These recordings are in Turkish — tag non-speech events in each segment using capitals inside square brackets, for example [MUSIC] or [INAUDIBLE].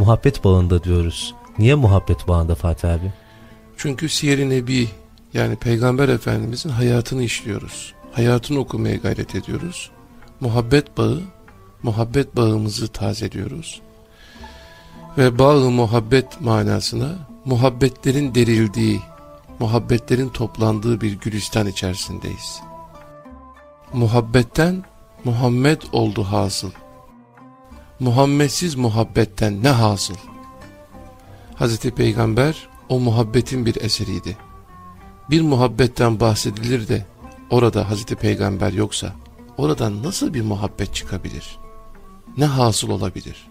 muhabbet bağında diyoruz. Niye muhabbet bağında Fatih abi? Çünkü Siyer-i Nebi yani Peygamber Efendimizin hayatını işliyoruz. Hayatını okumaya gayret ediyoruz. Muhabbet bağı, muhabbet bağımızı tazeliyoruz. Ve bağı muhabbet manasına muhabbetlerin derildiği, muhabbetlerin toplandığı bir gülistan içerisindeyiz. Muhabbetten Muhammed oldu hasıl. Muhammedsiz muhabbetten ne hasıl? Hazreti Peygamber o muhabbetin bir eseriydi. Bir muhabbetten bahsedilir de orada Hazreti Peygamber yoksa oradan nasıl bir muhabbet çıkabilir? Ne hasıl olabilir?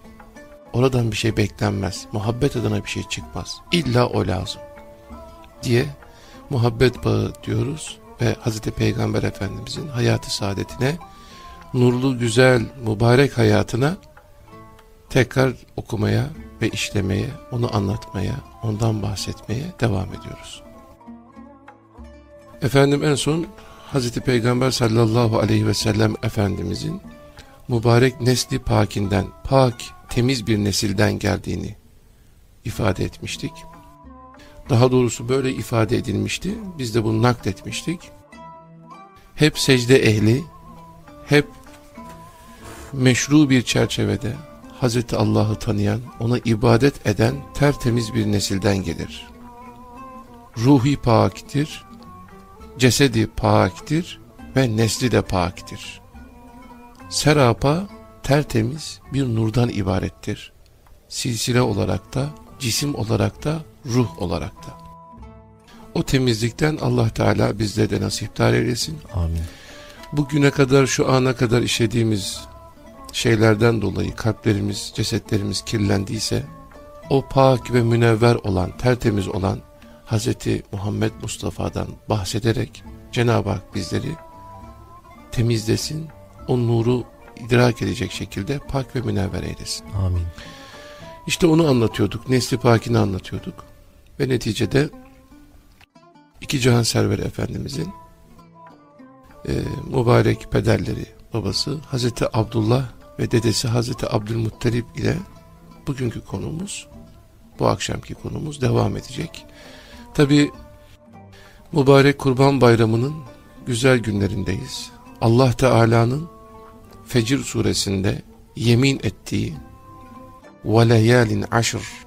Oradan bir şey beklenmez. Muhabbet adına bir şey çıkmaz. İlla o lazım. Diye muhabbet bağı diyoruz ve Hazreti Peygamber Efendimizin hayatı saadetine, nurlu, güzel, mübarek hayatına tekrar okumaya ve işlemeye, onu anlatmaya, ondan bahsetmeye devam ediyoruz. Efendim en son Hazreti Peygamber sallallahu aleyhi ve sellem Efendimizin mübarek nesli pakinden, pak, temiz bir nesilden geldiğini ifade etmiştik. Daha doğrusu böyle ifade edilmişti. Biz de bunu nakletmiştik. Hep secde ehli, hep meşru bir çerçevede Hazreti Allah'ı tanıyan, ona ibadet eden tertemiz bir nesilden gelir. Ruhi paktir, cesedi paktir ve nesli de paktir. Serapa tertemiz bir nurdan ibarettir. Silsile olarak da, cisim olarak da, ruh olarak da. O temizlikten Allah Teala bizde de nasiptar eylesin. Amin. Bugüne kadar şu ana kadar işlediğimiz şeylerden dolayı kalplerimiz, cesetlerimiz kirlendiyse o pak ve münevver olan, tertemiz olan Hz. Muhammed Mustafa'dan bahsederek Cenab-ı Hak bizleri temizlesin, o nuru idrak edecek şekilde pak ve münevver eylesin. Amin. İşte onu anlatıyorduk, nesli pakini anlatıyorduk ve neticede iki cihan serveri Efendimizin e, mübarek pederleri, babası Hazreti Abdullah ve dedesi Hazreti Abdülmuttalip ile bugünkü konumuz, bu akşamki konumuz devam edecek. Tabi mübarek kurban bayramının güzel günlerindeyiz. Allah Teala'nın Fecir suresinde yemin ettiği وَلَيَالٍ aşr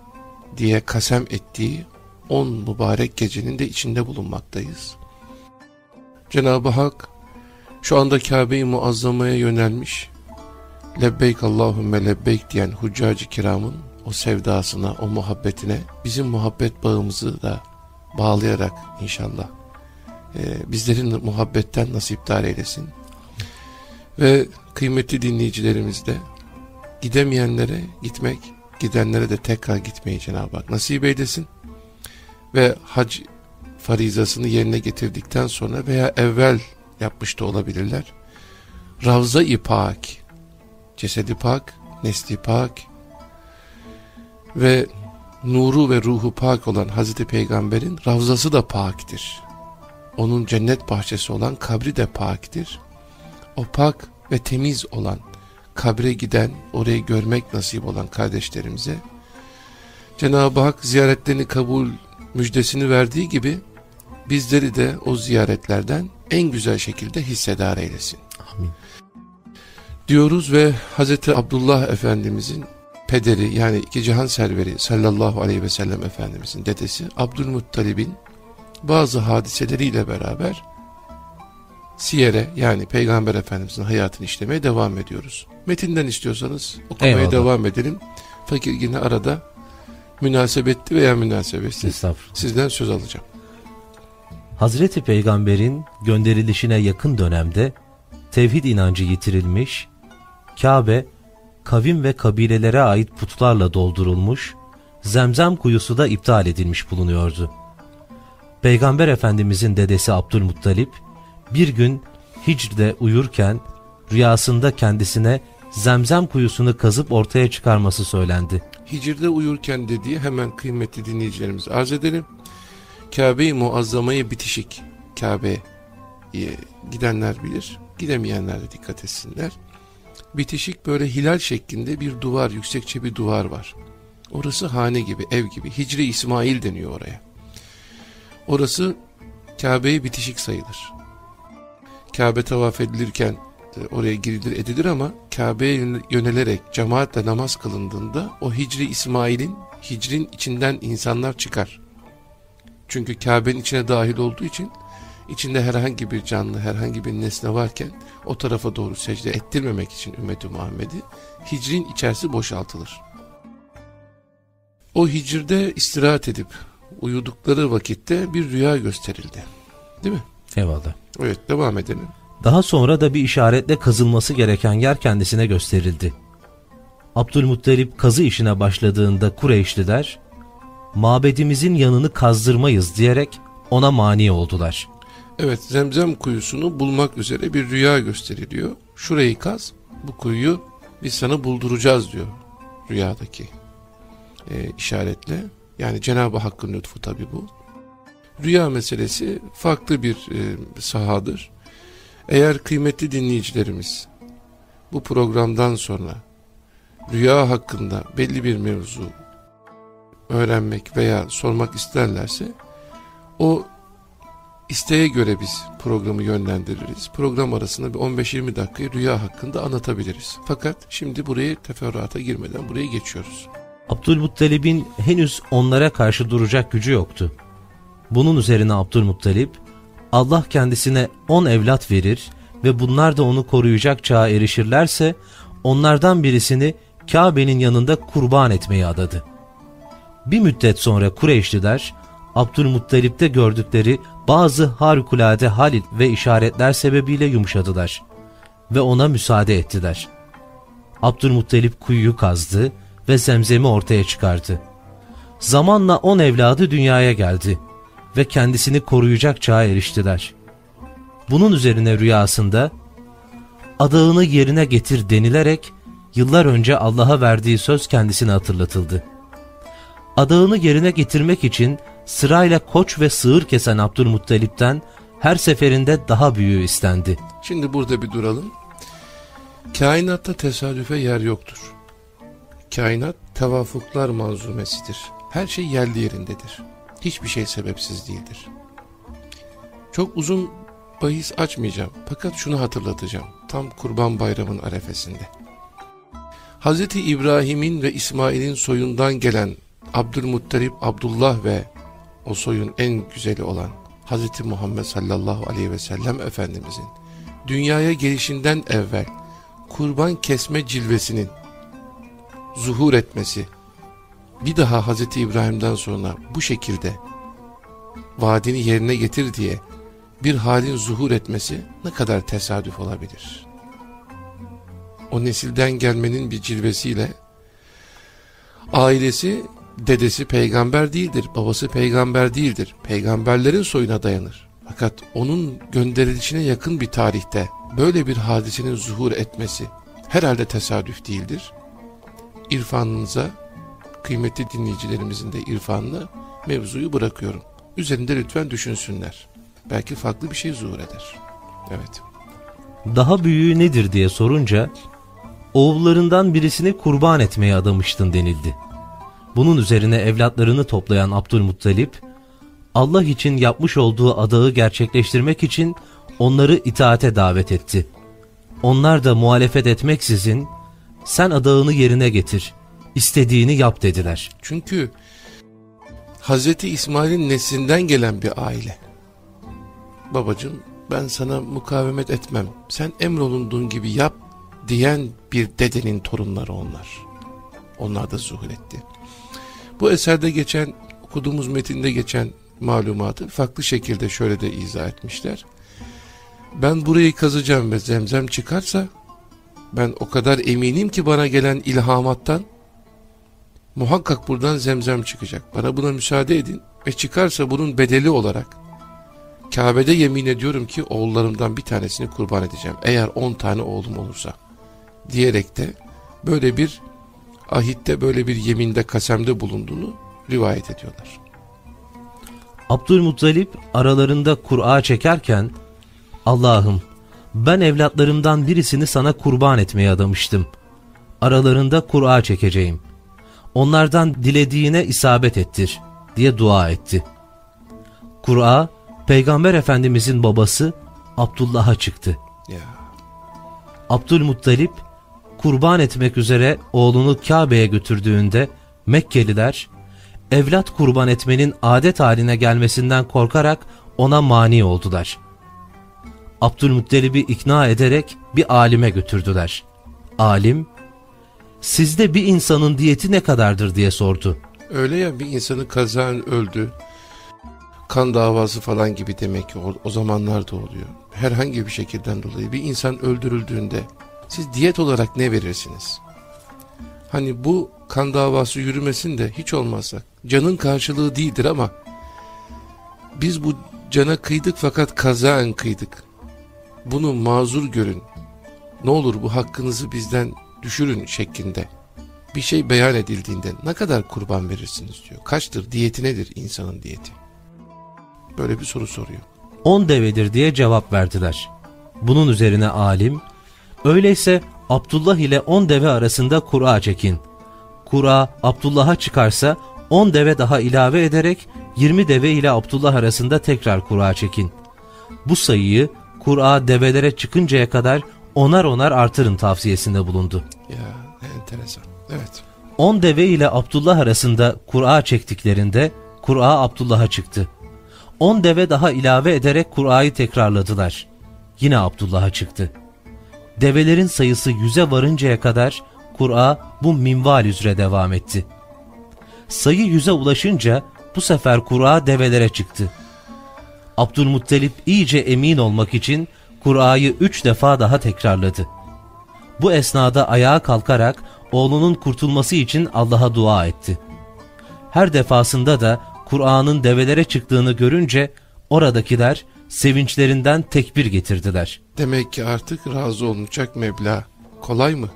diye kasem ettiği on mübarek gecenin de içinde bulunmaktayız. Cenab-ı Hak şu anda Kabe-i Muazzama'ya yönelmiş lebbeyk Allahümme lebbeyk diyen huccacı kiramın o sevdasına, o muhabbetine bizim muhabbet bağımızı da bağlayarak inşallah e, bizlerin muhabbetten nasipdar eylesin. Ve kıymetli dinleyicilerimiz de gidemeyenlere gitmek, gidenlere de tekrar gitmeyi Cenab-ı Hak nasip eylesin. Ve hac farizasını yerine getirdikten sonra veya evvel yapmış da olabilirler. Ravza-i Pak, cesedi pak, nesli pak ve nuru ve ruhu pak olan Hazreti Peygamber'in ravzası da paktir. Onun cennet bahçesi olan kabri de paktir. O pak ve temiz olan kabre giden, orayı görmek nasip olan kardeşlerimize Cenab-ı Hak ziyaretlerini kabul müjdesini verdiği gibi bizleri de o ziyaretlerden en güzel şekilde hissedar eylesin. Diyoruz ve Hazreti Abdullah Efendimizin pederi yani iki cihan serveri sallallahu aleyhi ve sellem Efendimizin dedesi Abdülmuttalib'in bazı hadiseleriyle beraber Siyer'e yani Peygamber Efendimizin hayatını işlemeye devam ediyoruz. Metinden istiyorsanız okumaya Eyvallah. devam edelim. Fakir yine arada münasebetli veya münasebetsiz sizden söz alacağım. Hazreti Peygamber'in gönderilişine yakın dönemde tevhid inancı yitirilmiş, Kabe, kavim ve kabilelere ait putlarla doldurulmuş, zemzem kuyusu da iptal edilmiş bulunuyordu. Peygamber Efendimizin dedesi Abdülmuttalip, bir gün Hicr'de uyurken rüyasında kendisine zemzem kuyusunu kazıp ortaya çıkarması söylendi. Hicr'de uyurken dediği hemen kıymetli dinleyicilerimiz arz edelim. Kabe-i Muazzama'ya bitişik Kabe'ye gidenler bilir. Gidemeyenler de dikkat etsinler. Bitişik böyle hilal şeklinde bir duvar, yüksekçe bir duvar var. Orası hane gibi, ev gibi. Hicri İsmail deniyor oraya. Orası Kabe'ye bitişik sayılır. Kabe tavaf edilirken oraya girilir edilir ama Kabe'ye yönelerek cemaatle namaz kılındığında o Hicri İsmail'in hicrin içinden insanlar çıkar. Çünkü Kabe'nin içine dahil olduğu için içinde herhangi bir canlı, herhangi bir nesne varken o tarafa doğru secde ettirmemek için ümmeti Muhammed'i hicrin içerisi boşaltılır. O hicirde istirahat edip uyudukları vakitte bir rüya gösterildi. Değil mi? Eyvallah. Evet devam edelim. Daha sonra da bir işaretle kazılması gereken yer kendisine gösterildi. Abdülmuttalip kazı işine başladığında Kureyşliler, mabedimizin yanını kazdırmayız diyerek ona mani oldular. Evet zemzem kuyusunu bulmak üzere bir rüya gösteriliyor. Şurayı kaz bu kuyuyu biz sana bulduracağız diyor rüyadaki e, işaretle. Yani Cenab-ı Hakk'ın lütfu tabi bu. Rüya meselesi farklı bir e, sahadır. Eğer kıymetli dinleyicilerimiz bu programdan sonra rüya hakkında belli bir mevzu öğrenmek veya sormak isterlerse o isteğe göre biz programı yönlendiririz. Program arasında bir 15-20 dakika rüya hakkında anlatabiliriz. Fakat şimdi buraya teferruata girmeden buraya geçiyoruz. Abdülmuttalib'in henüz onlara karşı duracak gücü yoktu. Bunun üzerine Abdülmuttalip, Allah kendisine on evlat verir ve bunlar da onu koruyacak çağa erişirlerse, onlardan birisini Kabe'nin yanında kurban etmeyi adadı. Bir müddet sonra Kureyşliler, Abdülmuttalip'te gördükleri bazı harikulade hal ve işaretler sebebiyle yumuşadılar ve ona müsaade ettiler. Abdülmuttalip kuyuyu kazdı ve zemzemi ortaya çıkardı. Zamanla on evladı dünyaya geldi ve kendisini koruyacak çağa eriştiler. Bunun üzerine rüyasında adağını yerine getir denilerek yıllar önce Allah'a verdiği söz kendisine hatırlatıldı. Adağını yerine getirmek için sırayla koç ve sığır kesen Abdülmuttalip'ten her seferinde daha büyüğü istendi. Şimdi burada bir duralım. Kainatta tesadüfe yer yoktur. Kainat tevafuklar manzumesidir. Her şey yerli yerindedir. Hiçbir şey sebepsiz değildir. Çok uzun bahis açmayacağım fakat şunu hatırlatacağım. Tam Kurban Bayramı'nın arefesinde. Hz. İbrahim'in ve İsmail'in soyundan gelen Abdülmuttalip, Abdullah ve o soyun en güzeli olan Hz. Muhammed sallallahu aleyhi ve sellem Efendimizin dünyaya gelişinden evvel kurban kesme cilvesinin zuhur etmesi bir daha Hz. İbrahim'den sonra bu şekilde vaadini yerine getir diye bir halin zuhur etmesi ne kadar tesadüf olabilir? O nesilden gelmenin bir cilvesiyle ailesi dedesi peygamber değildir, babası peygamber değildir. Peygamberlerin soyuna dayanır. Fakat onun gönderilişine yakın bir tarihte böyle bir hadisenin zuhur etmesi herhalde tesadüf değildir. İrfanınıza, kıymetli dinleyicilerimizin de irfanına mevzuyu bırakıyorum. Üzerinde lütfen düşünsünler. Belki farklı bir şey zuhur eder. Evet. Daha büyüğü nedir diye sorunca, oğullarından birisini kurban etmeye adamıştın denildi. Bunun üzerine evlatlarını toplayan Abdülmuttalip, Allah için yapmış olduğu adağı gerçekleştirmek için onları itaate davet etti. Onlar da muhalefet etmeksizin, sen adağını yerine getir, istediğini yap dediler. Çünkü Hz. İsmail'in neslinden gelen bir aile. Babacım ben sana mukavemet etmem, sen emrolunduğun gibi yap diyen bir dedenin torunları onlar. Onlar da zuhur etti. Bu eserde geçen, okuduğumuz metinde geçen malumatı farklı şekilde şöyle de izah etmişler. Ben burayı kazacağım ve zemzem çıkarsa, ben o kadar eminim ki bana gelen ilhamattan, muhakkak buradan zemzem çıkacak. Bana buna müsaade edin ve çıkarsa bunun bedeli olarak, Kabe'de yemin ediyorum ki oğullarımdan bir tanesini kurban edeceğim. Eğer on tane oğlum olursa. Diyerek de böyle bir ahitte böyle bir yeminde kasemde bulunduğunu rivayet ediyorlar. Abdülmuttalip aralarında Kur'a çekerken Allah'ım ben evlatlarımdan birisini sana kurban etmeye adamıştım. Aralarında Kur'a çekeceğim. onlardan dilediğine isabet ettir diye dua etti. Kur'a Peygamber Efendimizin babası Abdullah'a çıktı. Ya. Abdülmuttalip kurban etmek üzere oğlunu Kabe'ye götürdüğünde Mekkeliler evlat kurban etmenin adet haline gelmesinden korkarak ona mani oldular. Abdülmuttalib'i ikna ederek bir alime götürdüler. Alim, sizde bir insanın diyeti ne kadardır diye sordu. Öyle ya bir insanın kazan öldü. Kan davası falan gibi demek ki o, o zamanlarda oluyor. Herhangi bir şekilden dolayı bir insan öldürüldüğünde siz diyet olarak ne verirsiniz? Hani bu kan davası yürümesin de hiç olmazsa canın karşılığı değildir ama biz bu cana kıydık fakat kazaen kıydık. Bunu mazur görün. Ne olur bu hakkınızı bizden düşürün şeklinde bir şey beyan edildiğinde ne kadar kurban verirsiniz diyor. Kaçtır, diyeti nedir insanın diyeti? Böyle bir soru soruyor. On devedir diye cevap verdiler. Bunun üzerine alim, öyleyse Abdullah ile on deve arasında kura çekin. Kura Abdullah'a çıkarsa on deve daha ilave ederek 20 deve ile Abdullah arasında tekrar kura çekin. Bu sayıyı kura develere çıkıncaya kadar onar onar artırın tavsiyesinde bulundu. Ya enteresan. Evet. 10 deve ile Abdullah arasında Kur'a çektiklerinde Kur'a Abdullah'a çıktı. 10 deve daha ilave ederek Kur'a'yı tekrarladılar. Yine Abdullah'a çıktı. Develerin sayısı yüze varıncaya kadar Kur'a bu minval üzere devam etti. Sayı yüze ulaşınca bu sefer Kur'a develere çıktı. Abdülmuttalip iyice emin olmak için Kur'a'yı üç defa daha tekrarladı. Bu esnada ayağa kalkarak oğlunun kurtulması için Allah'a dua etti. Her defasında da Kur'an'ın develere çıktığını görünce oradakiler sevinçlerinden tekbir getirdiler. Demek ki artık razı olunacak meblağ. Kolay mı?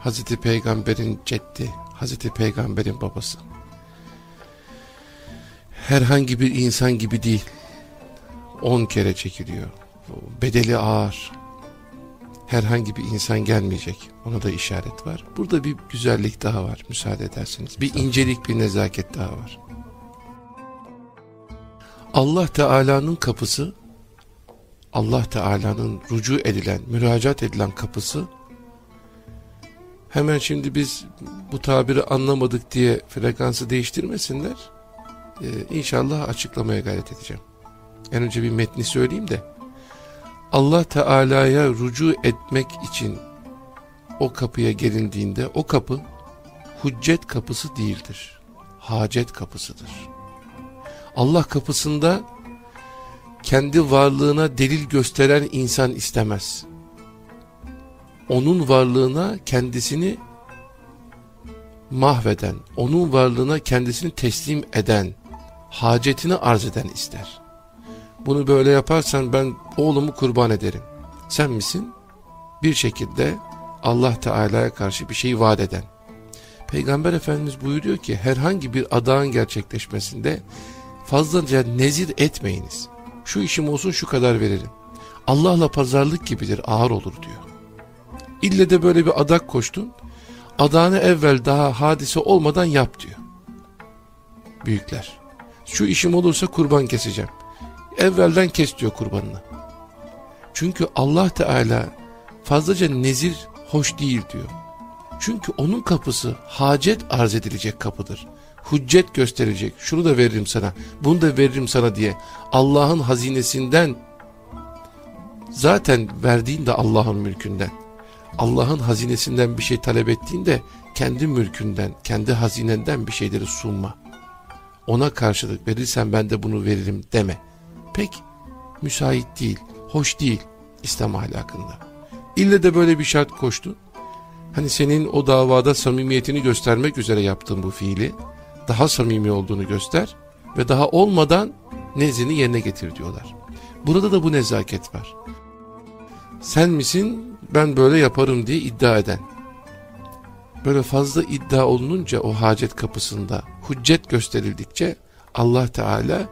Hazreti Peygamber'in ceddi, Hazreti Peygamber'in babası. Herhangi bir insan gibi değil. On kere çekiliyor. Bedeli ağır. Herhangi bir insan gelmeyecek. Ona da işaret var. Burada bir güzellik daha var müsaade ederseniz. Bir incelik, bir nezaket daha var. Allah Teala'nın kapısı, Allah Teala'nın rucu edilen, müracaat edilen kapısı, hemen şimdi biz bu tabiri anlamadık diye frekansı değiştirmesinler. Ee, inşallah açıklamaya gayret edeceğim. En önce bir metni söyleyeyim de. Allah Teala'ya rucu etmek için o kapıya gelindiğinde o kapı hüccet kapısı değildir. Hacet kapısıdır. Allah kapısında kendi varlığına delil gösteren insan istemez. Onun varlığına kendisini mahveden, onun varlığına kendisini teslim eden, hacetini arz eden ister. Bunu böyle yaparsan ben oğlumu kurban ederim. Sen misin? Bir şekilde Allah Teala'ya karşı bir şey vaat eden. Peygamber Efendimiz buyuruyor ki herhangi bir adağın gerçekleşmesinde fazlaca nezir etmeyiniz. Şu işim olsun şu kadar veririm. Allah'la pazarlık gibidir ağır olur diyor. İlle de böyle bir adak koştun. Adağını evvel daha hadise olmadan yap diyor. Büyükler. Şu işim olursa kurban keseceğim. Evvelden kes diyor kurbanını. Çünkü Allah Teala fazlaca nezir hoş değil diyor. Çünkü onun kapısı hacet arz edilecek kapıdır. Hüccet gösterecek. Şunu da veririm sana, bunu da veririm sana diye. Allah'ın hazinesinden zaten verdiğin de Allah'ın mülkünden. Allah'ın hazinesinden bir şey talep ettiğinde kendi mülkünden, kendi hazinenden bir şeyleri sunma. Ona karşılık verirsen ben de bunu veririm deme. Pek müsait değil, hoş değil İslam ahlakında. İlle de böyle bir şart koştu. Hani senin o davada samimiyetini göstermek üzere yaptığın bu fiili daha samimi olduğunu göster ve daha olmadan nezini yerine getir diyorlar. Burada da bu nezaket var. Sen misin ben böyle yaparım diye iddia eden. Böyle fazla iddia olununca o hacet kapısında hüccet gösterildikçe Allah Teala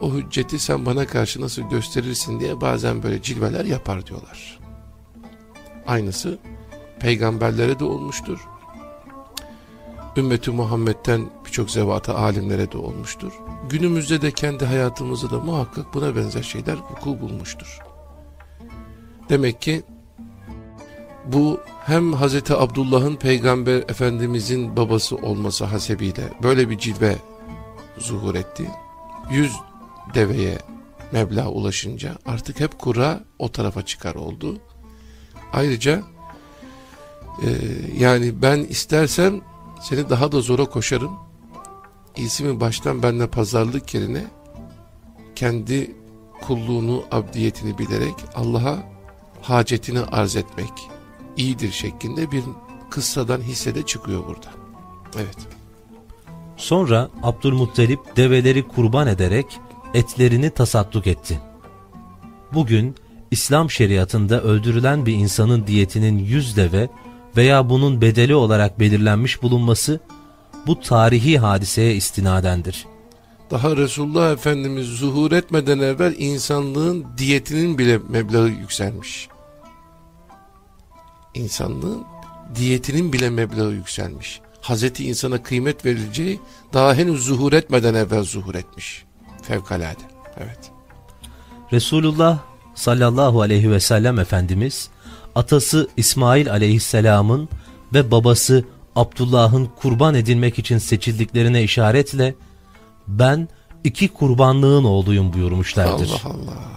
o hücceti sen bana karşı nasıl gösterirsin diye bazen böyle cilveler yapar diyorlar. Aynısı peygamberlere de olmuştur. Ümmeti Muhammed'den birçok zevata alimlere de olmuştur. Günümüzde de kendi hayatımızda da muhakkak buna benzer şeyler vuku bulmuştur. Demek ki bu hem Hazreti Abdullah'ın peygamber efendimizin babası olması hasebiyle böyle bir cilve zuhur etti. Yüz deveye meblağ ulaşınca artık hep kura o tarafa çıkar oldu. Ayrıca e, yani ben istersem seni daha da zora koşarım. İyisi baştan benle pazarlık yerine kendi kulluğunu, abdiyetini bilerek Allah'a hacetini arz etmek iyidir şeklinde bir kıssadan hissede çıkıyor burada. Evet. Sonra Abdülmuttalip develeri kurban ederek etlerini tasadduk etti. Bugün İslam şeriatında öldürülen bir insanın diyetinin yüz deve veya bunun bedeli olarak belirlenmiş bulunması bu tarihi hadiseye istinadendir. Daha Resulullah Efendimiz zuhur etmeden evvel insanlığın diyetinin bile meblağı yükselmiş. İnsanlığın diyetinin bile meblağı yükselmiş. Hazreti insana kıymet verileceği daha henüz zuhur etmeden evvel zuhur etmiş. Fevkalade. Evet. Resulullah sallallahu aleyhi ve sellem Efendimiz atası İsmail aleyhisselamın ve babası Abdullah'ın kurban edilmek için seçildiklerine işaretle ben iki kurbanlığın oğluyum buyurmuşlardır. Allah Allah.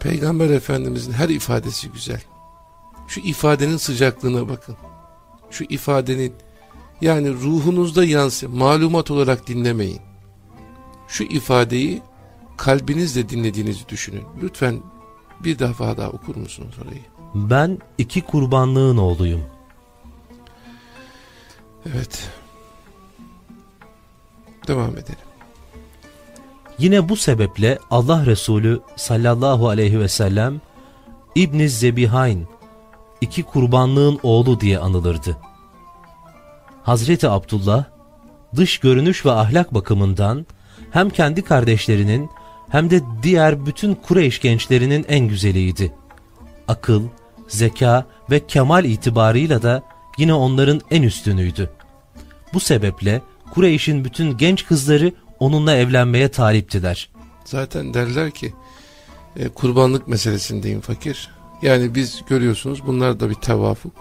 Peygamber Efendimizin her ifadesi güzel. Şu ifadenin sıcaklığına bakın. Şu ifadenin yani ruhunuzda yansın. Malumat olarak dinlemeyin. Şu ifadeyi kalbinizle dinlediğinizi düşünün. Lütfen bir defa daha okur musunuz orayı? Ben iki kurbanlığın oğluyum. Evet. Devam edelim. Yine bu sebeple Allah Resulü sallallahu aleyhi ve sellem İbn Zebihayn iki kurbanlığın oğlu diye anılırdı. Hazreti Abdullah dış görünüş ve ahlak bakımından hem kendi kardeşlerinin hem de diğer bütün Kureyş gençlerinin en güzeliydi. Akıl, zeka ve kemal itibarıyla da yine onların en üstünüydü. Bu sebeple Kureyş'in bütün genç kızları onunla evlenmeye taliptiler. Zaten derler ki e, kurbanlık meselesindeyim fakir. Yani biz görüyorsunuz bunlar da bir tevafuk.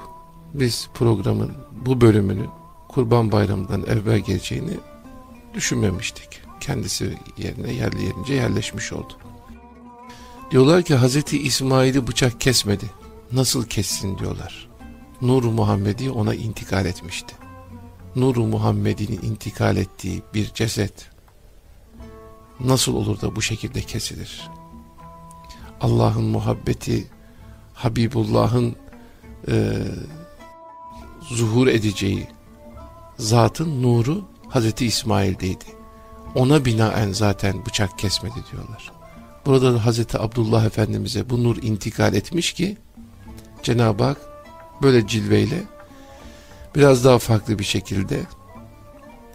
Biz programın bu bölümünün kurban bayramından evvel geleceğini düşünmemiştik. Kendisi yerine yerli yerince yerleşmiş oldu. Diyorlar ki Hazreti İsmail'i bıçak kesmedi. Nasıl kessin diyorlar. Nur Muhammed'i ona intikal etmişti. Nur Muhammed'in intikal ettiği bir ceset nasıl olur da bu şekilde kesilir? Allah'ın muhabbeti, Habibullah'ın e, zuhur edeceği zatın nuru Hazreti İsmail'deydi. Ona binaen zaten bıçak kesmedi diyorlar. Burada da Hazreti Abdullah Efendimiz'e bu nur intikal etmiş ki Cenab-ı Hak böyle cilveyle biraz daha farklı bir şekilde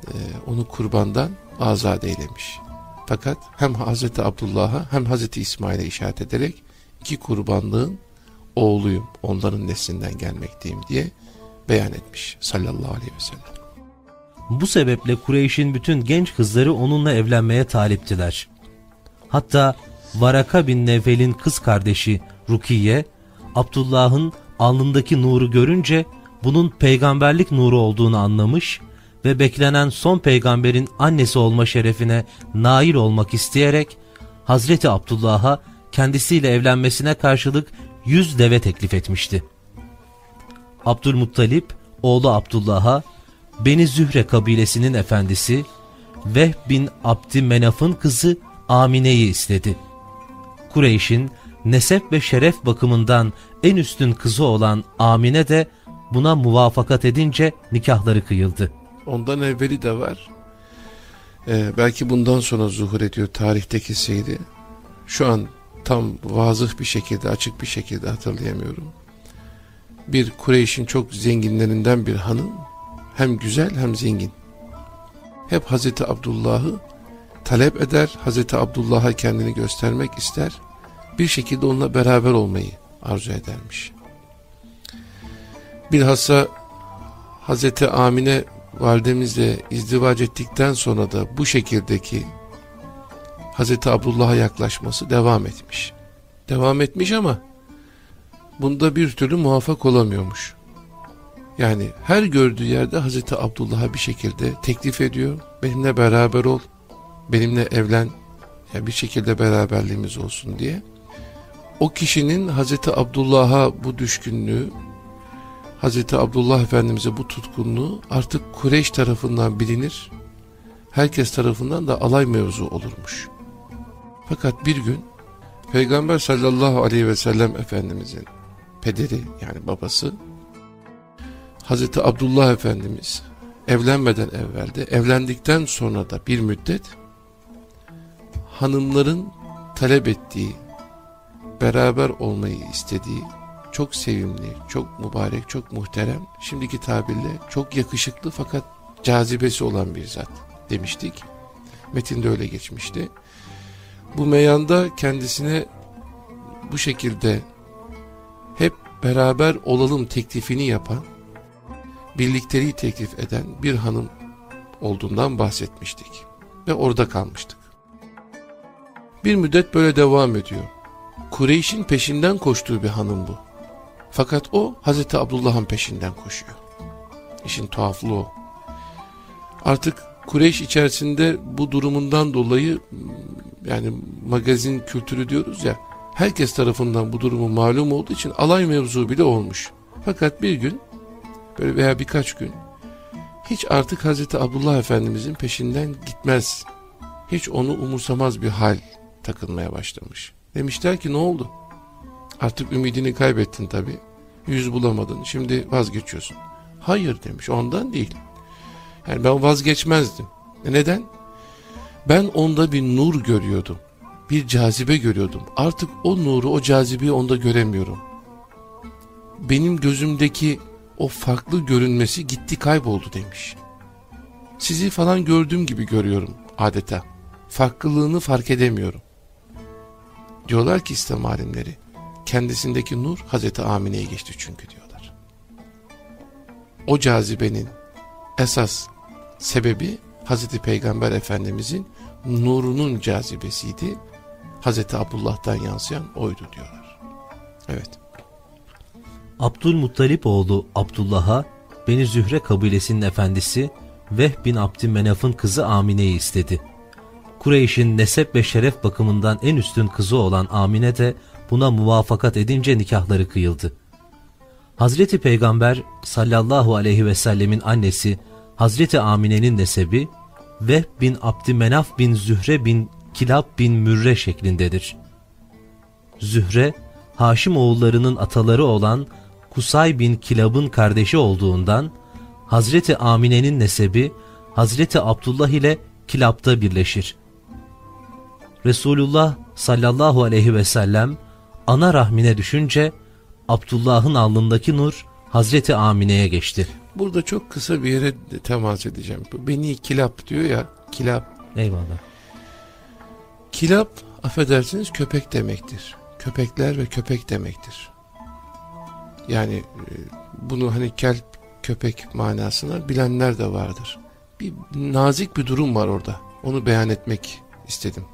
e, onu kurbandan azat eylemiş. Fakat hem Hazreti Abdullah'a hem Hazreti İsmail'e işaret ederek iki kurbanlığın oğluyum, onların neslinden gelmekteyim diye beyan etmiş sallallahu aleyhi ve sellem. Bu sebeple Kureyş'in bütün genç kızları onunla evlenmeye taliptiler. Hatta Varaka bin Nevfel'in kız kardeşi Rukiye, Abdullah'ın alnındaki nuru görünce bunun peygamberlik nuru olduğunu anlamış ve beklenen son peygamberin annesi olma şerefine nail olmak isteyerek Hazreti Abdullah'a kendisiyle evlenmesine karşılık yüz deve teklif etmişti. Abdülmuttalip oğlu Abdullah'a Beni Zühre kabilesinin efendisi Vehb bin Abdi Menaf'ın kızı Amine'yi istedi. Kureyş'in nesep ve şeref bakımından en üstün kızı olan Amine de buna muvafakat edince nikahları kıyıldı. Ondan evveli de var. Ee, belki bundan sonra zuhur ediyor tarihteki seyri. Şu an tam vazıh bir şekilde, açık bir şekilde hatırlayamıyorum. Bir Kureyş'in çok zenginlerinden bir hanım, hem güzel hem zengin. Hep Hazreti Abdullah'ı talep eder, Hazreti Abdullah'a kendini göstermek ister, bir şekilde onunla beraber olmayı arzu edermiş. Bilhassa Hazreti Amine validemizle izdivac ettikten sonra da bu şekildeki Hazreti Abdullah'a yaklaşması devam etmiş. Devam etmiş ama bunda bir türlü muvaffak olamıyormuş. Yani her gördüğü yerde Hazreti Abdullah'a bir şekilde teklif ediyor. Benimle beraber ol, benimle evlen, yani bir şekilde beraberliğimiz olsun diye. O kişinin Hazreti Abdullah'a bu düşkünlüğü, Hazreti Abdullah Efendimiz'e bu tutkunluğu artık Kureyş tarafından bilinir, herkes tarafından da alay mevzu olurmuş. Fakat bir gün Peygamber sallallahu aleyhi ve sellem Efendimiz'in pederi yani babası Hazreti Abdullah Efendimiz evlenmeden evvelde evlendikten sonra da bir müddet hanımların talep ettiği beraber olmayı istediği çok sevimli, çok mübarek, çok muhterem, şimdiki tabirle çok yakışıklı fakat cazibesi olan bir zat demiştik. Metinde öyle geçmişti. Bu meyanda kendisine bu şekilde hep beraber olalım teklifini yapan, birlikteliği teklif eden bir hanım olduğundan bahsetmiştik. Ve orada kalmıştık. Bir müddet böyle devam ediyor. Kureyş'in peşinden koştuğu bir hanım bu. Fakat o Hazreti Abdullah'ın peşinden koşuyor. İşin tuhaflığı o. Artık Kureyş içerisinde bu durumundan dolayı yani magazin kültürü diyoruz ya herkes tarafından bu durumu malum olduğu için alay mevzu bile olmuş. Fakat bir gün böyle veya birkaç gün hiç artık Hazreti Abdullah Efendimizin peşinden gitmez. Hiç onu umursamaz bir hal takılmaya başlamış. Demişler ki ne oldu? Artık ümidini kaybettin tabi. Yüz bulamadın. Şimdi vazgeçiyorsun. Hayır demiş. Ondan değil. Yani ben vazgeçmezdim. E neden? Ben onda bir nur görüyordum. Bir cazibe görüyordum. Artık o nuru, o cazibeyi onda göremiyorum. Benim gözümdeki o farklı görünmesi gitti kayboldu demiş. Sizi falan gördüğüm gibi görüyorum adeta. Farklılığını fark edemiyorum. Diyorlar ki İslam alimleri kendisindeki nur Hazreti Amine'ye geçti çünkü diyorlar. O cazibenin esas sebebi Hazreti Peygamber Efendimizin nurunun cazibesiydi. Hazreti Abdullah'tan yansıyan oydu diyorlar. Evet. Abdülmuttalip oğlu Abdullah'a Beni Zühre kabilesinin efendisi Vehb bin Abdümenaf'ın kızı Amine'yi istedi. Kureyş'in nesep ve şeref bakımından en üstün kızı olan Amine de buna muvafakat edince nikahları kıyıldı. Hazreti Peygamber sallallahu aleyhi ve sellemin annesi Hazreti Amine'nin nesebi Vehb bin Abdümenaf bin Zühre bin Kilab bin Mürre şeklindedir. Zühre, Haşim oğullarının ataları olan Kusay bin Kilab'ın kardeşi olduğundan Hazreti Amine'nin nesebi Hazreti Abdullah ile Kilab'da birleşir. Resulullah sallallahu aleyhi ve sellem ana rahmine düşünce Abdullah'ın alnındaki nur Hazreti Amine'ye geçti. Burada çok kısa bir yere temas edeceğim. Beni kilap diyor ya. Kilap. Eyvallah. Kilap affedersiniz köpek demektir. Köpekler ve köpek demektir. Yani e, bunu hani kelp köpek manasına bilenler de vardır. Bir nazik bir durum var orada. Onu beyan etmek istedim.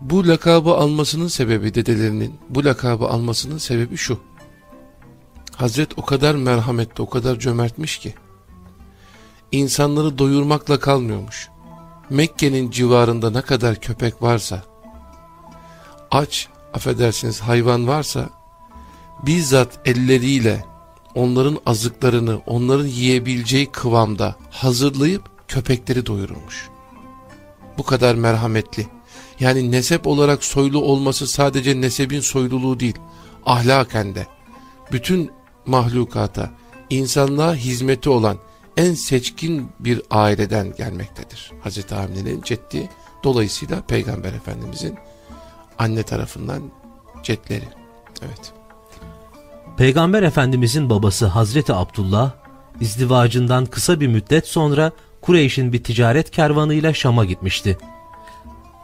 Bu lakabı almasının sebebi dedelerinin bu lakabı almasının sebebi şu. Hazret o kadar merhametli, o kadar cömertmiş ki insanları doyurmakla kalmıyormuş. Mekke'nin civarında ne kadar köpek varsa aç, affedersiniz hayvan varsa bizzat elleriyle onların azıklarını onların yiyebileceği kıvamda hazırlayıp köpekleri doyururmuş. Bu kadar merhametli. Yani nesep olarak soylu olması sadece nesebin soyluluğu değil, ahlaken de. Bütün mahlukata, insanlığa hizmeti olan en seçkin bir aileden gelmektedir. Hazreti Amine'nin ceddi, dolayısıyla Peygamber Efendimizin anne tarafından cetleri. Evet. Peygamber Efendimizin babası Hazreti Abdullah, izdivacından kısa bir müddet sonra Kureyş'in bir ticaret kervanıyla Şam'a gitmişti.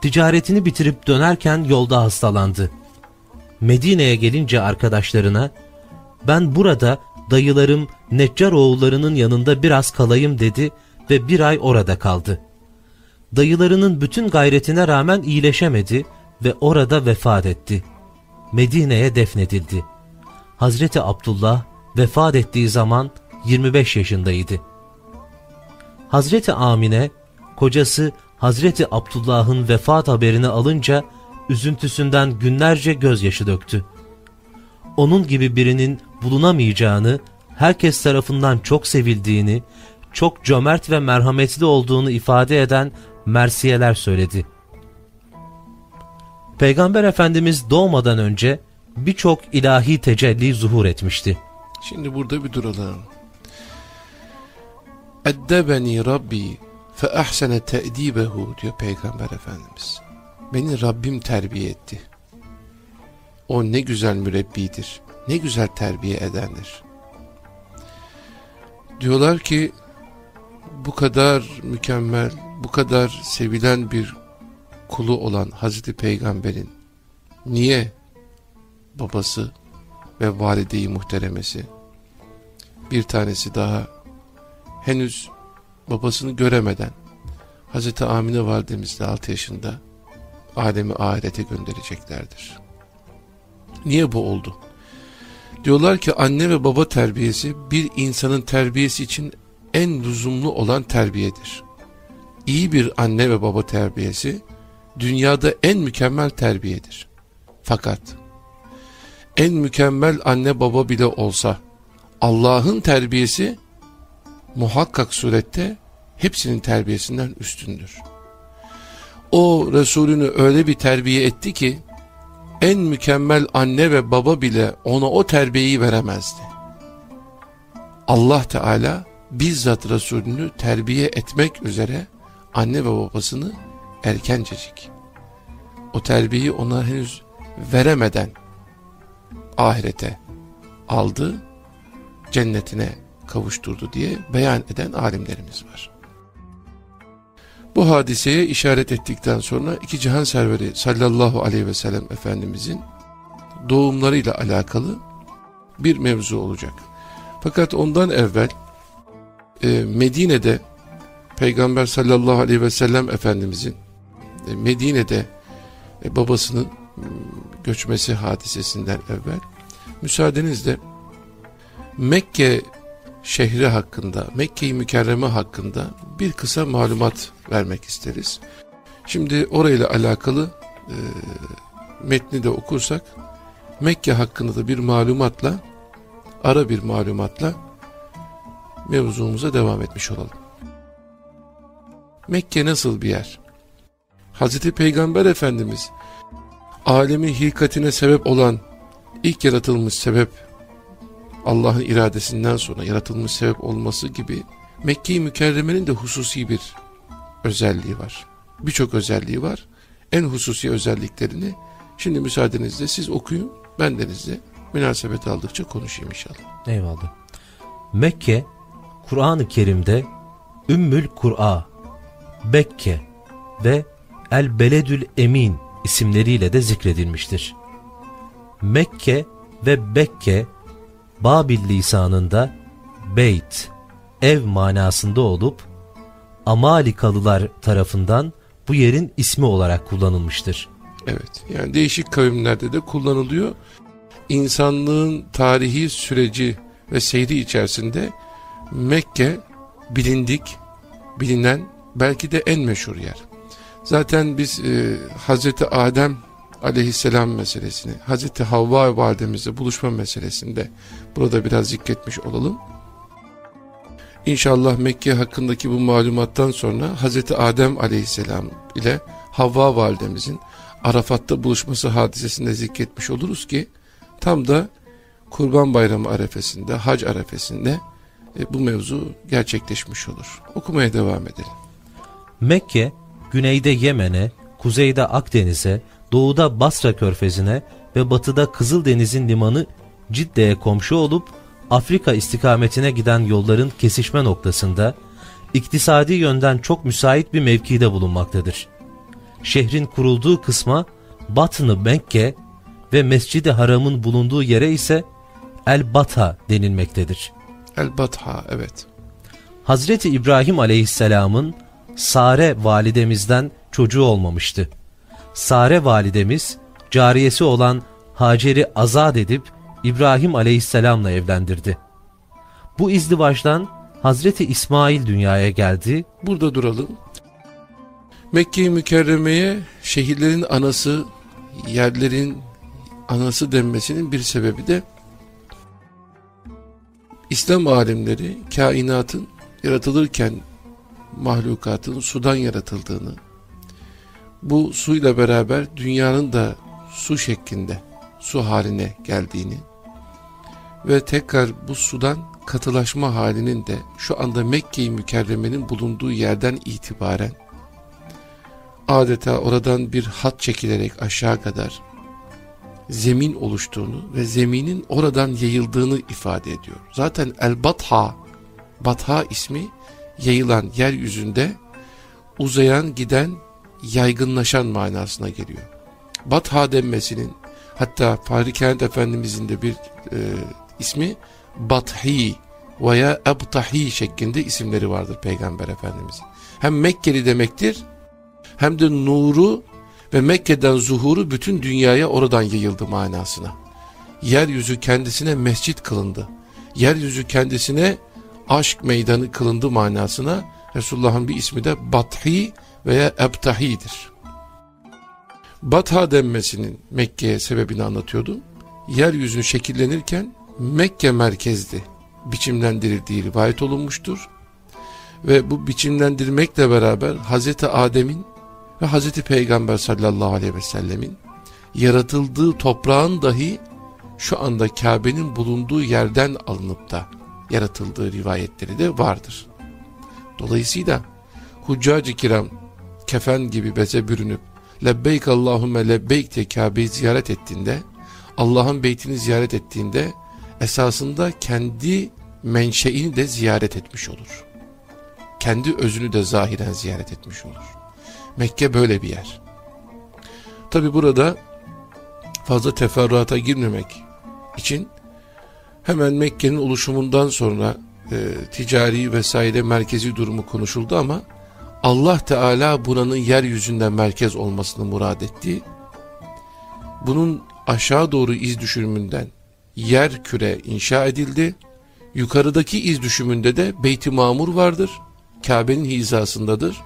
Ticaretini bitirip dönerken yolda hastalandı. Medine'ye gelince arkadaşlarına ben burada dayılarım Neccar oğullarının yanında biraz kalayım dedi ve bir ay orada kaldı. Dayılarının bütün gayretine rağmen iyileşemedi ve orada vefat etti. Medine'ye defnedildi. Hazreti Abdullah vefat ettiği zaman 25 yaşındaydı. Hazreti Amine, kocası Hazreti Abdullah'ın vefat haberini alınca üzüntüsünden günlerce gözyaşı döktü. Onun gibi birinin bulunamayacağını, herkes tarafından çok sevildiğini, çok cömert ve merhametli olduğunu ifade eden mersiyeler söyledi. Peygamber Efendimiz doğmadan önce birçok ilahi tecelli zuhur etmişti. Şimdi burada bir duralım. Eddebeni Rabbi fe ahsene te'dibehu diyor Peygamber Efendimiz. Beni Rabbim terbiye etti. O ne güzel mürebbidir. Ne güzel terbiye edendir. Diyorlar ki bu kadar mükemmel, bu kadar sevilen bir kulu olan Hazreti Peygamber'in niye babası ve valideyi muhteremesi bir tanesi daha henüz babasını göremeden Hazreti Amine validemiz de 6 yaşında alemi ahirete göndereceklerdir. Niye bu oldu? Diyorlar ki anne ve baba terbiyesi bir insanın terbiyesi için en lüzumlu olan terbiyedir. İyi bir anne ve baba terbiyesi dünyada en mükemmel terbiyedir. Fakat en mükemmel anne baba bile olsa Allah'ın terbiyesi muhakkak surette hepsinin terbiyesinden üstündür. O Resulünü öyle bir terbiye etti ki en mükemmel anne ve baba bile ona o terbiyeyi veremezdi. Allah Teala bizzat Resulünü terbiye etmek üzere anne ve babasını erkencecik o terbiyeyi ona henüz veremeden ahirete aldı, cennetine kavuşturdu diye beyan eden alimlerimiz var. Bu hadiseye işaret ettikten sonra iki cihan serveri sallallahu aleyhi ve sellem Efendimizin doğumlarıyla alakalı bir mevzu olacak. Fakat ondan evvel e, Medine'de Peygamber sallallahu aleyhi ve sellem Efendimizin e, Medine'de e, babasının göçmesi hadisesinden evvel müsaadenizle Mekke şehri hakkında, Mekke-i Mükerreme hakkında bir kısa malumat vermek isteriz. Şimdi orayla alakalı e, metni de okursak Mekke hakkında da bir malumatla ara bir malumatla mevzumuza devam etmiş olalım. Mekke nasıl bir yer? Hazreti Peygamber Efendimiz alemin hilkatine sebep olan ilk yaratılmış sebep Allah'ın iradesinden sonra yaratılmış sebep olması gibi Mekke-i Mükerreme'nin de hususi bir özelliği var. Birçok özelliği var. En hususi özelliklerini şimdi müsaadenizle siz okuyun. Ben denizle münasebet aldıkça konuşayım inşallah. Eyvallah. Mekke, Kur'an-ı Kerim'de Ümmül Kur'a, Bekke ve El Beledül Emin isimleriyle de zikredilmiştir. Mekke ve Bekke Babil lisanında beyt, ev manasında olup Amalikalılar tarafından bu yerin ismi olarak kullanılmıştır. Evet yani değişik kavimlerde de kullanılıyor. İnsanlığın tarihi süreci ve seyri içerisinde Mekke bilindik, bilinen belki de en meşhur yer. Zaten biz e, Hazreti Adem aleyhisselam meselesini, Hazreti Havva validemizle buluşma meselesinde burada biraz zikretmiş olalım. İnşallah Mekke hakkındaki bu malumattan sonra Hazreti Adem aleyhisselam ile Havva validemizin Arafat'ta buluşması hadisesinde zikretmiş oluruz ki tam da Kurban Bayramı arefesinde, hac arefesinde e, bu mevzu gerçekleşmiş olur. Okumaya devam edelim. Mekke, güneyde Yemen'e, kuzeyde Akdeniz'e, doğuda Basra körfezine ve batıda Kızıldeniz'in limanı Cidde'ye komşu olup Afrika istikametine giden yolların kesişme noktasında iktisadi yönden çok müsait bir mevkide bulunmaktadır. Şehrin kurulduğu kısma Batını Mekke ve Mescid-i Haram'ın bulunduğu yere ise El-Batha denilmektedir. El-Batha evet. Hazreti İbrahim aleyhisselamın Sare validemizden çocuğu olmamıştı. Sare validemiz cariyesi olan Hacer'i azat edip İbrahim aleyhisselamla evlendirdi. Bu izdivaçtan Hazreti İsmail dünyaya geldi. Burada duralım. Mekke-i Mükerreme'ye şehirlerin anası, yerlerin anası denmesinin bir sebebi de İslam alimleri kainatın yaratılırken mahlukatın sudan yaratıldığını, bu suyla beraber dünyanın da su şeklinde, su haline geldiğini ve tekrar bu sudan katılaşma halinin de şu anda Mekke-i Mükerreme'nin bulunduğu yerden itibaren adeta oradan bir hat çekilerek aşağı kadar zemin oluştuğunu ve zeminin oradan yayıldığını ifade ediyor. Zaten El-Batha, Batha ismi yayılan yeryüzünde uzayan giden yaygınlaşan manasına geliyor. Batha denmesinin hatta Fahri Kent Efendimizin de bir e, ismi Bathi veya Ebtahi şeklinde isimleri vardır Peygamber Efendimizin. Hem Mekkeli demektir hem de nuru ve Mekke'den zuhuru bütün dünyaya oradan yayıldı manasına. Yeryüzü kendisine mescit kılındı. Yeryüzü kendisine aşk meydanı kılındı manasına Resulullah'ın bir ismi de Bathi veya Ebtahi'dir. Batha denmesinin Mekke'ye sebebini anlatıyordum. Yeryüzü şekillenirken Mekke merkezli biçimlendirildiği rivayet olunmuştur. Ve bu biçimlendirmekle beraber Hazreti Adem'in ve Hazreti Peygamber sallallahu aleyhi ve sellemin yaratıldığı toprağın dahi şu anda Kabe'nin bulunduğu yerden alınıp da yaratıldığı rivayetleri de vardır. Dolayısıyla Huccacı kiram kefen gibi beze bürünüp lebbeyk Allahümme lebbeyk diye Kabe'yi ziyaret ettiğinde Allah'ın beytini ziyaret ettiğinde esasında kendi menşeini de ziyaret etmiş olur. Kendi özünü de zahiren ziyaret etmiş olur. Mekke böyle bir yer. Tabi burada fazla teferruata girmemek için hemen Mekke'nin oluşumundan sonra e, ticari vesaire merkezi durumu konuşuldu ama Allah Teala buranın yeryüzünde merkez olmasını murad etti. Bunun aşağı doğru iz düşümünden yer küre inşa edildi. Yukarıdaki iz düşümünde de Beyt-i Mamur vardır. Kabe'nin hizasındadır.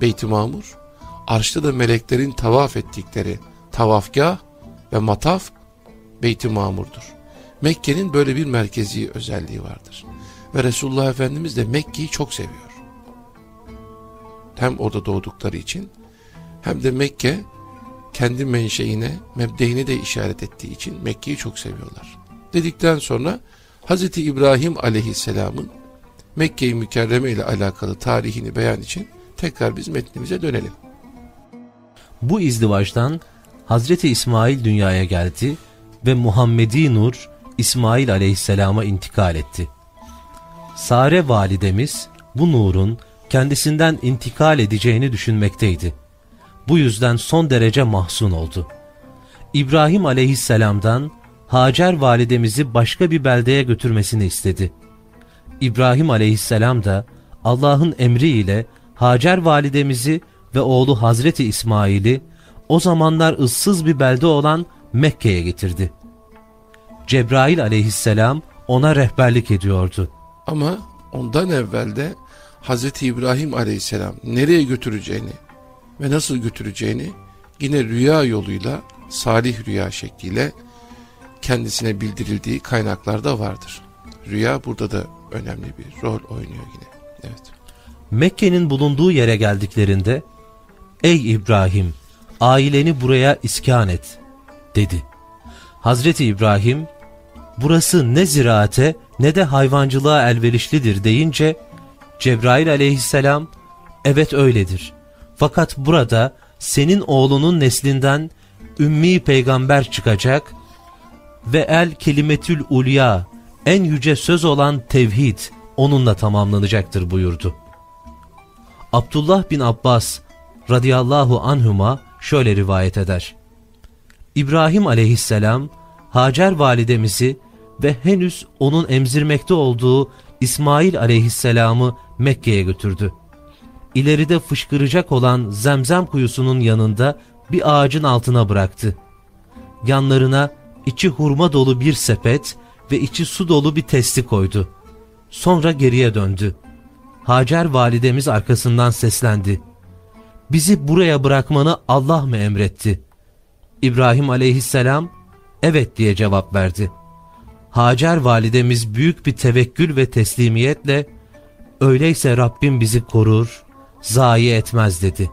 Beyt-i Mamur. Arşta da meleklerin tavaf ettikleri tavafgah ve mataf Beyt-i Mamur'dur. Mekke'nin böyle bir merkezi özelliği vardır. Ve Resulullah Efendimiz de Mekke'yi çok seviyor. Hem orada doğdukları için hem de Mekke kendi menşeine, mebdeine de işaret ettiği için Mekke'yi çok seviyorlar. Dedikten sonra Hz. İbrahim aleyhisselamın Mekke-i Mükerreme ile alakalı tarihini beyan için tekrar biz metnimize dönelim. Bu izdivaçtan Hazreti İsmail dünyaya geldi ve Muhammedi Nur İsmail aleyhisselama intikal etti. Sare validemiz bu nurun kendisinden intikal edeceğini düşünmekteydi. Bu yüzden son derece mahzun oldu. İbrahim aleyhisselamdan Hacer validemizi başka bir beldeye götürmesini istedi. İbrahim aleyhisselam da Allah'ın emriyle Hacer validemizi ve oğlu Hazreti İsmail'i o zamanlar ıssız bir belde olan Mekke'ye getirdi. Cebrail aleyhisselam ona rehberlik ediyordu. Ama ondan evvel de Hazreti İbrahim aleyhisselam nereye götüreceğini ve nasıl götüreceğini yine rüya yoluyla salih rüya şekliyle kendisine bildirildiği kaynaklarda vardır. Rüya burada da önemli bir rol oynuyor yine. Evet. Mekke'nin bulunduğu yere geldiklerinde Ey İbrahim aileni buraya iskan et dedi. Hazreti İbrahim burası ne ziraate ne de hayvancılığa elverişlidir deyince Cebrail aleyhisselam evet öyledir. Fakat burada senin oğlunun neslinden ümmi peygamber çıkacak ve el kelimetül ulya en yüce söz olan tevhid onunla tamamlanacaktır buyurdu. Abdullah bin Abbas radıyallahu anhuma şöyle rivayet eder. İbrahim aleyhisselam Hacer validemizi ve henüz onun emzirmekte olduğu İsmail aleyhisselamı Mekke'ye götürdü. İleride fışkıracak olan zemzem kuyusunun yanında bir ağacın altına bıraktı. Yanlarına içi hurma dolu bir sepet ve içi su dolu bir testi koydu. Sonra geriye döndü. Hacer validemiz arkasından seslendi. Bizi buraya bırakmanı Allah mı emretti? İbrahim aleyhisselam evet diye cevap verdi. Hacer validemiz büyük bir tevekkül ve teslimiyetle öyleyse Rabbim bizi korur, zayi etmez dedi.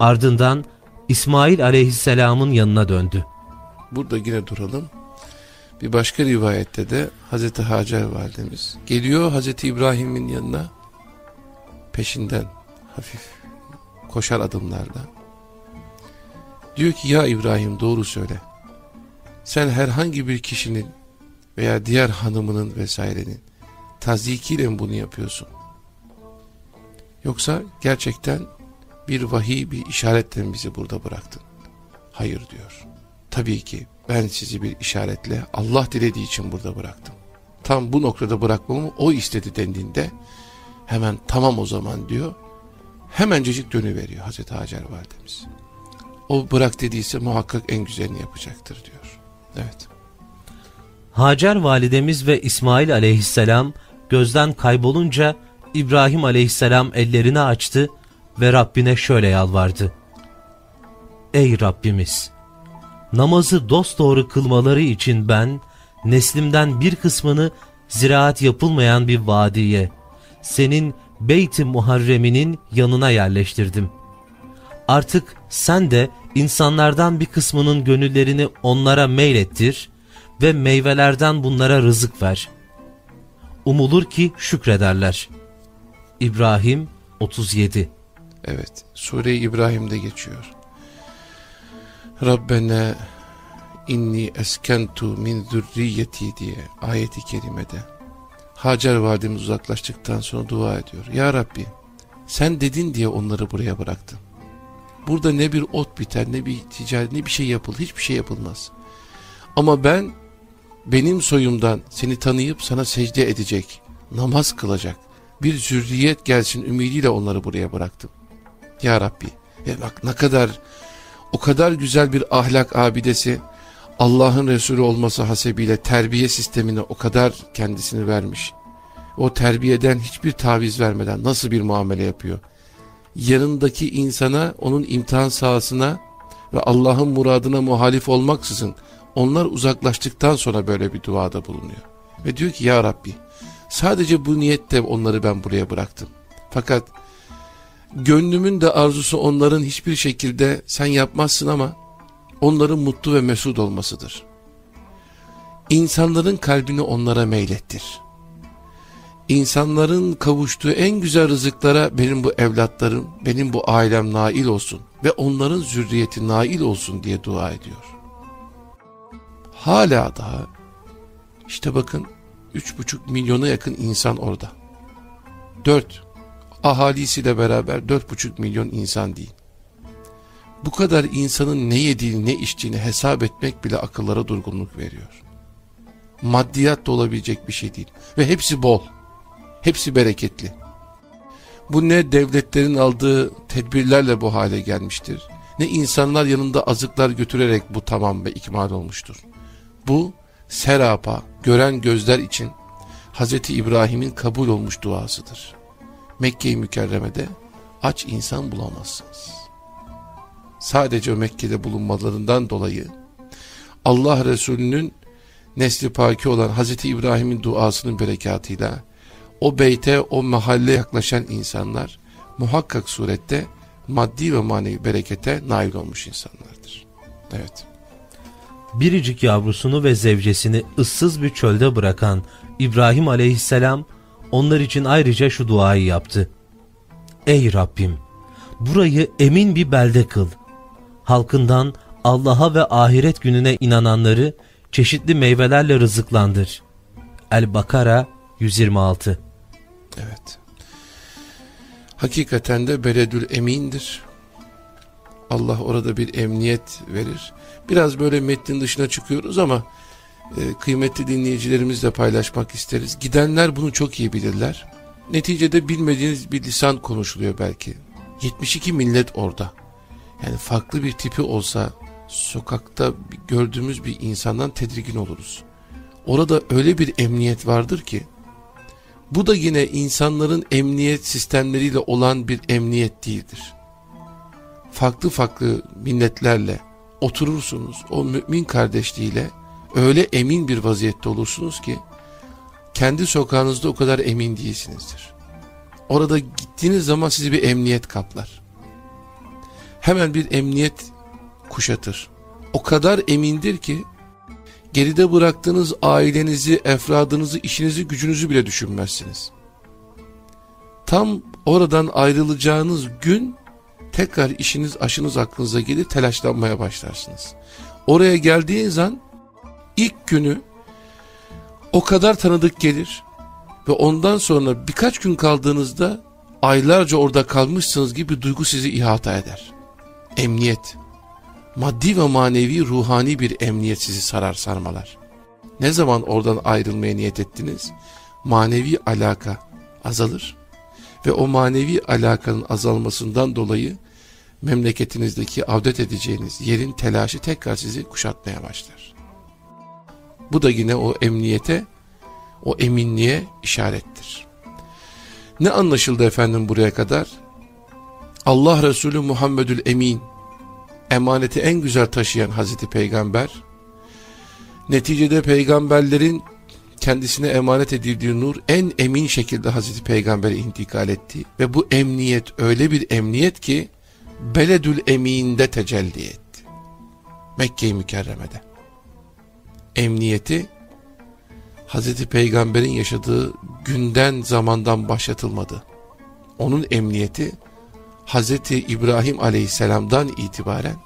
Ardından İsmail aleyhisselamın yanına döndü. Burada yine duralım. Bir başka rivayette de Hazreti Hacer validemiz geliyor Hazreti İbrahim'in yanına peşinden hafif koşar adımlarla. Diyor ki ya İbrahim doğru söyle. Sen herhangi bir kişinin veya diğer hanımının vesairenin tazikiyle mi bunu yapıyorsun? Yoksa gerçekten bir vahiy, bir işaretle mi bizi burada bıraktın? Hayır diyor. Tabii ki ben sizi bir işaretle Allah dilediği için burada bıraktım. Tam bu noktada bırakmamı o istedi dendiğinde hemen tamam o zaman diyor. Hemencecik dönüveriyor Hazreti Hacer validemiz. O bırak dediyse muhakkak en güzelini yapacaktır diyor. Evet. Hacer validemiz ve İsmail aleyhisselam gözden kaybolunca İbrahim aleyhisselam ellerini açtı ve Rabbine şöyle yalvardı. Ey Rabbimiz! Namazı dosdoğru kılmaları için ben, neslimden bir kısmını ziraat yapılmayan bir vadiye, senin Beyt-i Muharrem'inin yanına yerleştirdim. Artık sen de insanlardan bir kısmının gönüllerini onlara meylettir ve meyvelerden bunlara rızık ver. Umulur ki şükrederler. İbrahim 37 Evet, Sure-i İbrahim'de geçiyor. Rabbena inni eskentu min zürriyeti diye ayeti kerimede. Hacer validemiz uzaklaştıktan sonra dua ediyor. Ya Rabbi sen dedin diye onları buraya bıraktın. Burada ne bir ot biter ne bir ticaret ne bir şey yapılır hiçbir şey yapılmaz. Ama ben benim soyumdan seni tanıyıp sana secde edecek, namaz kılacak bir zürriyet gelsin ümidiyle onları buraya bıraktım. Ya Rabbi ve bak ne kadar o kadar güzel bir ahlak abidesi Allah'ın Resulü olması hasebiyle terbiye sistemine o kadar kendisini vermiş. O terbiyeden hiçbir taviz vermeden nasıl bir muamele yapıyor. Yanındaki insana onun imtihan sahasına ve Allah'ın muradına muhalif olmaksızın onlar uzaklaştıktan sonra böyle bir duada bulunuyor. Ve diyor ki ya Rabbi sadece bu niyette onları ben buraya bıraktım. Fakat gönlümün de arzusu onların hiçbir şekilde sen yapmazsın ama onların mutlu ve mesut olmasıdır. İnsanların kalbini onlara meylettir. İnsanların kavuştuğu en güzel rızıklara benim bu evlatlarım, benim bu ailem nail olsun ve onların zürriyeti nail olsun diye dua ediyor. Hala daha işte bakın 3,5 milyona yakın insan orada. 4 ahalisiyle beraber 4,5 milyon insan değil. Bu kadar insanın ne yediğini ne içtiğini hesap etmek bile akıllara durgunluk veriyor. Maddiyat da olabilecek bir şey değil. Ve hepsi bol. Hepsi bereketli. Bu ne devletlerin aldığı tedbirlerle bu hale gelmiştir. Ne insanlar yanında azıklar götürerek bu tamam ve ikmal olmuştur. Bu serapa, gören gözler için Hz. İbrahim'in kabul olmuş duasıdır. Mekke-i Mükerreme'de aç insan bulamazsınız. Sadece Mekke'de bulunmalarından dolayı Allah Resulü'nün nesli paki olan Hazreti İbrahim'in duasının berekatıyla o beyte, o mahalle yaklaşan insanlar muhakkak surette maddi ve manevi berekete nail olmuş insanlardır. Evet. Biricik yavrusunu ve zevcesini ıssız bir çölde bırakan İbrahim aleyhisselam onlar için ayrıca şu duayı yaptı. Ey Rabbim! Burayı emin bir belde kıl. Halkından Allah'a ve ahiret gününe inananları çeşitli meyvelerle rızıklandır. El-Bakara 126 Evet. Hakikaten de beledül emindir. Allah orada bir emniyet verir. Biraz böyle metnin dışına çıkıyoruz ama e, kıymetli dinleyicilerimizle paylaşmak isteriz. Gidenler bunu çok iyi bilirler. Neticede bilmediğiniz bir lisan konuşuluyor belki. 72 millet orada. Yani farklı bir tipi olsa sokakta gördüğümüz bir insandan tedirgin oluruz. Orada öyle bir emniyet vardır ki bu da yine insanların emniyet sistemleriyle olan bir emniyet değildir. Farklı farklı milletlerle oturursunuz o mümin kardeşliğiyle öyle emin bir vaziyette olursunuz ki kendi sokağınızda o kadar emin değilsinizdir. Orada gittiğiniz zaman sizi bir emniyet kaplar. Hemen bir emniyet kuşatır. O kadar emindir ki geride bıraktığınız ailenizi, efradınızı, işinizi, gücünüzü bile düşünmezsiniz. Tam oradan ayrılacağınız gün tekrar işiniz, aşınız aklınıza gelir, telaşlanmaya başlarsınız. Oraya geldiğiniz an ilk günü o kadar tanıdık gelir ve ondan sonra birkaç gün kaldığınızda aylarca orada kalmışsınız gibi bir duygu sizi ihata eder. Emniyet. Maddi ve manevi ruhani bir emniyet sizi sarar sarmalar. Ne zaman oradan ayrılmaya niyet ettiniz? Manevi alaka azalır ve o manevi alakanın azalmasından dolayı memleketinizdeki avdet edeceğiniz yerin telaşı tekrar sizi kuşatmaya başlar. Bu da yine o emniyete, o eminliğe işarettir. Ne anlaşıldı efendim buraya kadar? Allah Resulü Muhammedül Emin, emaneti en güzel taşıyan Hazreti Peygamber, neticede peygamberlerin kendisine emanet edildiği nur en emin şekilde Hazreti Peygamber'e intikal etti. Ve bu emniyet öyle bir emniyet ki Beledül Emin'de tecelli etti. Mekke-i Mükerreme'de. Emniyeti Hazreti Peygamber'in yaşadığı günden zamandan başlatılmadı. Onun emniyeti Hazreti İbrahim Aleyhisselam'dan itibaren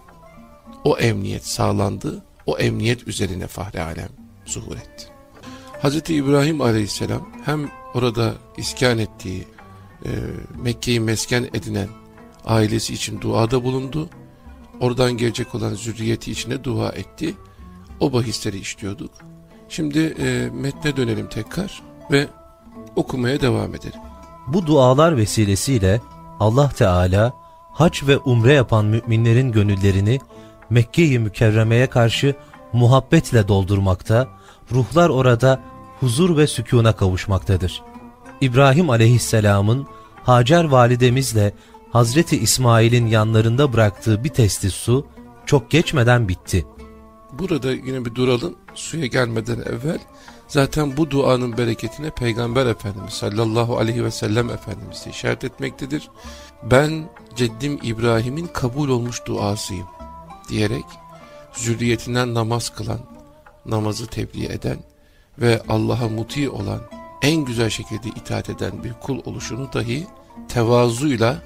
o emniyet sağlandı. O emniyet üzerine Fahri Alem zuhur etti. Hazreti İbrahim Aleyhisselam hem orada iskan ettiği e, Mekke'yi mesken edinen ailesi için duada bulundu. Oradan gelecek olan zürriyeti içine dua etti. O bahisleri işliyorduk. Şimdi e, metne dönelim tekrar ve okumaya devam edelim. Bu dualar vesilesiyle Allah Teala hac ve umre yapan müminlerin gönüllerini Mekke-i Mükerreme'ye karşı muhabbetle doldurmakta, ruhlar orada huzur ve sükuna kavuşmaktadır. İbrahim aleyhisselamın Hacer validemizle Hazreti İsmail'in yanlarında bıraktığı bir testi su çok geçmeden bitti. Burada yine bir duralım. Suya gelmeden evvel zaten bu duanın bereketine Peygamber Efendimiz sallallahu aleyhi ve sellem Efendimiz işaret etmektedir. Ben ceddim İbrahim'in kabul olmuş duasıyım diyerek zürriyetinden namaz kılan, namazı tebliğ eden ve Allah'a muti olan, en güzel şekilde itaat eden bir kul oluşunu dahi tevazuyla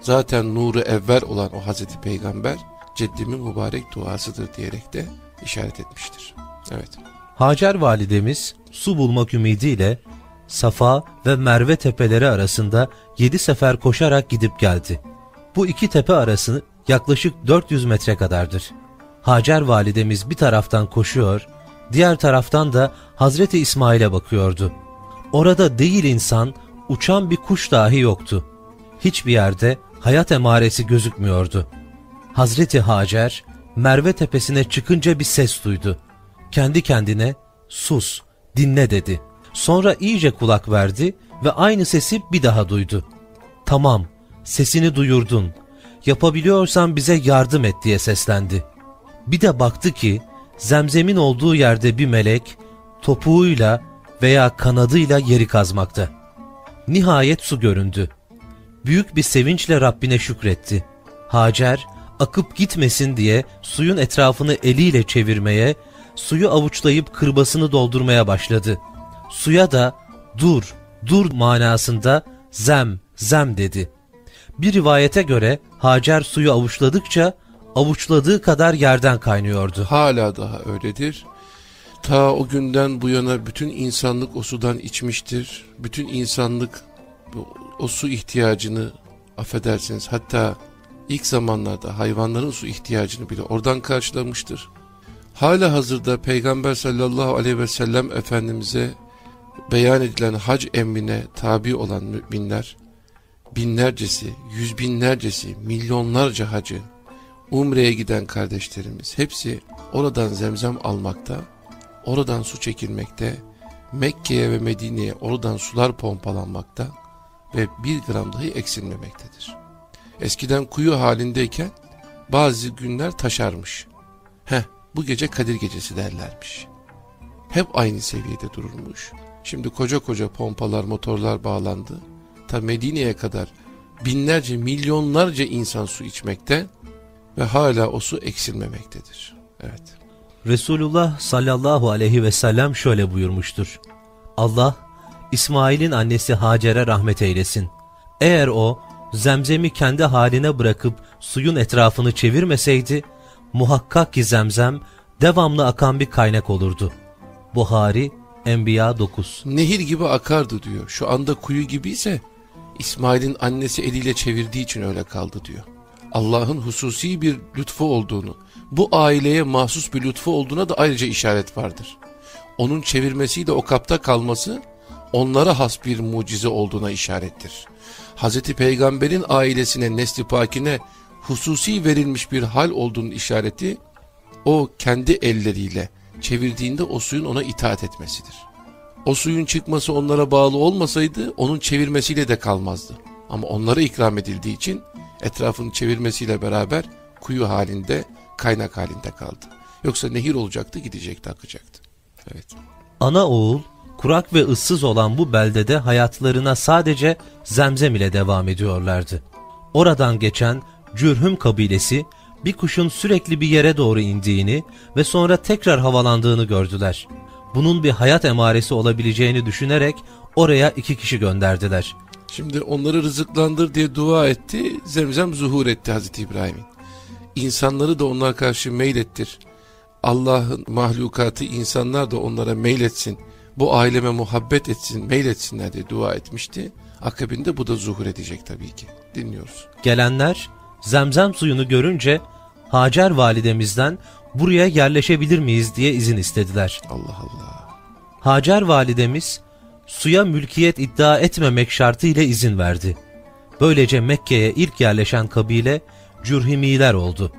zaten nuru evvel olan o Hazreti Peygamber ceddimin mübarek duasıdır diyerek de işaret etmiştir. Evet. Hacer validemiz su bulmak ümidiyle Safa ve Merve tepeleri arasında yedi sefer koşarak gidip geldi. Bu iki tepe arası yaklaşık 400 metre kadardır. Hacer validemiz bir taraftan koşuyor, diğer taraftan da Hazreti İsmail'e bakıyordu. Orada değil insan, uçan bir kuş dahi yoktu. Hiçbir yerde hayat emaresi gözükmüyordu. Hazreti Hacer, Merve tepesine çıkınca bir ses duydu. Kendi kendine, sus, dinle dedi. Sonra iyice kulak verdi ve aynı sesi bir daha duydu. Tamam, sesini duyurdun. Yapabiliyorsan bize yardım et diye seslendi. Bir de baktı ki, zemzemin olduğu yerde bir melek, topuğuyla veya kanadıyla yeri kazmakta. Nihayet su göründü. Büyük bir sevinçle Rabbine şükretti. Hacer, akıp gitmesin diye suyun etrafını eliyle çevirmeye, suyu avuçlayıp kırbasını doldurmaya başladı. Suya da dur, dur manasında zem, zem dedi. Bir rivayete göre Hacer suyu avuçladıkça avuçladığı kadar yerden kaynıyordu. Hala daha öyledir. Ta o günden bu yana bütün insanlık o sudan içmiştir. Bütün insanlık o su ihtiyacını affedersiniz hatta ilk zamanlarda hayvanların su ihtiyacını bile oradan karşılamıştır. Hala hazırda Peygamber sallallahu aleyhi ve sellem Efendimiz'e beyan edilen hac emrine tabi olan müminler, binlercesi, yüz binlercesi, milyonlarca hacı, Umre'ye giden kardeşlerimiz hepsi oradan zemzem almakta, oradan su çekilmekte, Mekke'ye ve Medine'ye oradan sular pompalanmakta ve bir gram dahi eksilmemektedir. Eskiden kuyu halindeyken bazı günler taşarmış. Heh bu gece Kadir gecesi derlermiş. Hep aynı seviyede dururmuş. Şimdi koca koca pompalar, motorlar bağlandı. Ta Medine'ye kadar binlerce, milyonlarca insan su içmekte ve hala o su eksilmemektedir. Evet. Resulullah sallallahu aleyhi ve sellem şöyle buyurmuştur. Allah İsmail'in annesi Hacer'e rahmet eylesin. Eğer o zemzemi kendi haline bırakıp suyun etrafını çevirmeseydi muhakkak ki zemzem devamlı akan bir kaynak olurdu. Buhari Enbiya 9 Nehir gibi akardı diyor. Şu anda kuyu gibiyse İsmail'in annesi eliyle çevirdiği için öyle kaldı diyor. Allah'ın hususi bir lütfu olduğunu, bu aileye mahsus bir lütfu olduğuna da ayrıca işaret vardır. Onun çevirmesiyle o kapta kalması onlara has bir mucize olduğuna işarettir. Hz. Peygamber'in ailesine, nesli pakine hususi verilmiş bir hal olduğunun işareti o kendi elleriyle çevirdiğinde o suyun ona itaat etmesidir. O suyun çıkması onlara bağlı olmasaydı onun çevirmesiyle de kalmazdı. Ama onlara ikram edildiği için etrafını çevirmesiyle beraber kuyu halinde, kaynak halinde kaldı. Yoksa nehir olacaktı, gidecekti, akacaktı. Evet. Ana oğul kurak ve ıssız olan bu beldede hayatlarına sadece zemzem ile devam ediyorlardı. Oradan geçen Cürhüm kabilesi bir kuşun sürekli bir yere doğru indiğini ve sonra tekrar havalandığını gördüler. Bunun bir hayat emaresi olabileceğini düşünerek oraya iki kişi gönderdiler. Şimdi onları rızıklandır diye dua etti, zemzem zuhur etti Hazreti İbrahim'in. İnsanları da onlar karşı meylettir. Allah'ın mahlukatı insanlar da onlara meyletsin. Bu aileme muhabbet etsin, meyletsinler diye dua etmişti. Akabinde bu da zuhur edecek tabii ki. Dinliyoruz. Gelenler zemzem suyunu görünce Hacer validemizden buraya yerleşebilir miyiz diye izin istediler. Allah Allah. Hacer validemiz suya mülkiyet iddia etmemek şartıyla izin verdi. Böylece Mekke'ye ilk yerleşen kabile Cürhimiler oldu.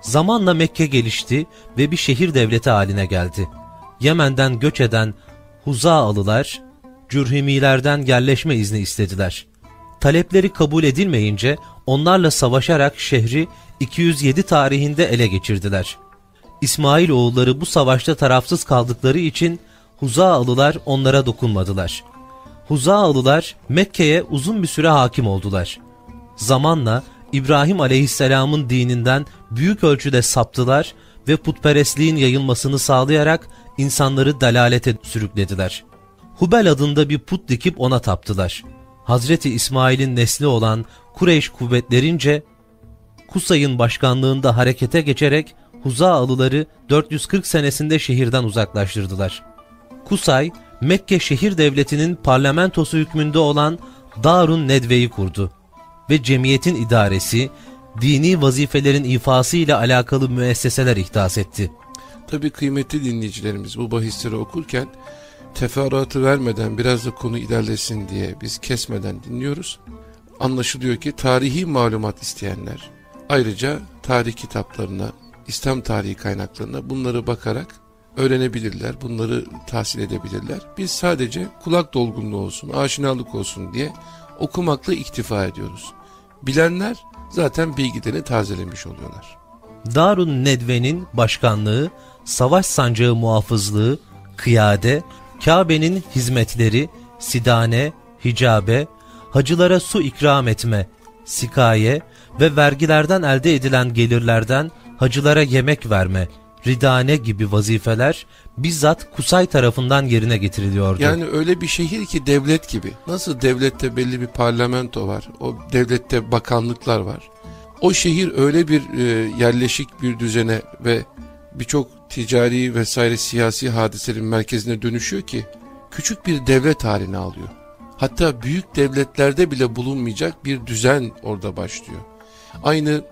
Zamanla Mekke gelişti ve bir şehir devleti haline geldi. Yemen'den göç eden Huzaalılar, Cürhimilerden yerleşme izni istediler. Talepleri kabul edilmeyince onlarla savaşarak şehri 207 tarihinde ele geçirdiler. İsmail oğulları bu savaşta tarafsız kaldıkları için Huzaalılar onlara dokunmadılar. Huzaalılar Mekke'ye uzun bir süre hakim oldular. Zamanla İbrahim aleyhisselamın dininden büyük ölçüde saptılar ve putperestliğin yayılmasını sağlayarak insanları dalalete sürüklediler. Hubel adında bir put dikip ona taptılar. Hazreti İsmail'in nesli olan Kureyş kuvvetlerince Kusay'ın başkanlığında harekete geçerek Huzaalıları 440 senesinde şehirden uzaklaştırdılar. Kusay, Mekke şehir devletinin parlamentosu hükmünde olan Darun Nedve'yi kurdu ve cemiyetin idaresi, dini vazifelerin ifası ile alakalı müesseseler ihdas etti. Tabii kıymetli dinleyicilerimiz bu bahisleri okurken teferruatı vermeden biraz da konu ilerlesin diye biz kesmeden dinliyoruz. Anlaşılıyor ki tarihi malumat isteyenler ayrıca tarih kitaplarına, İslam tarihi kaynaklarına bunları bakarak öğrenebilirler, bunları tahsil edebilirler. Biz sadece kulak dolgunluğu olsun, aşinalık olsun diye okumakla iktifa ediyoruz. Bilenler zaten bilgilerini tazelemiş oluyorlar. Darun Nedve'nin başkanlığı, savaş sancağı muhafızlığı, kıyade, Kabe'nin hizmetleri, sidane, hicabe, hacılara su ikram etme, sikaye ve vergilerden elde edilen gelirlerden hacılara yemek verme, ridane gibi vazifeler bizzat Kusay tarafından yerine getiriliyordu. Yani öyle bir şehir ki devlet gibi. Nasıl devlette belli bir parlamento var, o devlette bakanlıklar var. O şehir öyle bir e, yerleşik bir düzene ve birçok ticari vesaire siyasi hadiselerin merkezine dönüşüyor ki küçük bir devlet haline alıyor. Hatta büyük devletlerde bile bulunmayacak bir düzen orada başlıyor. Aynı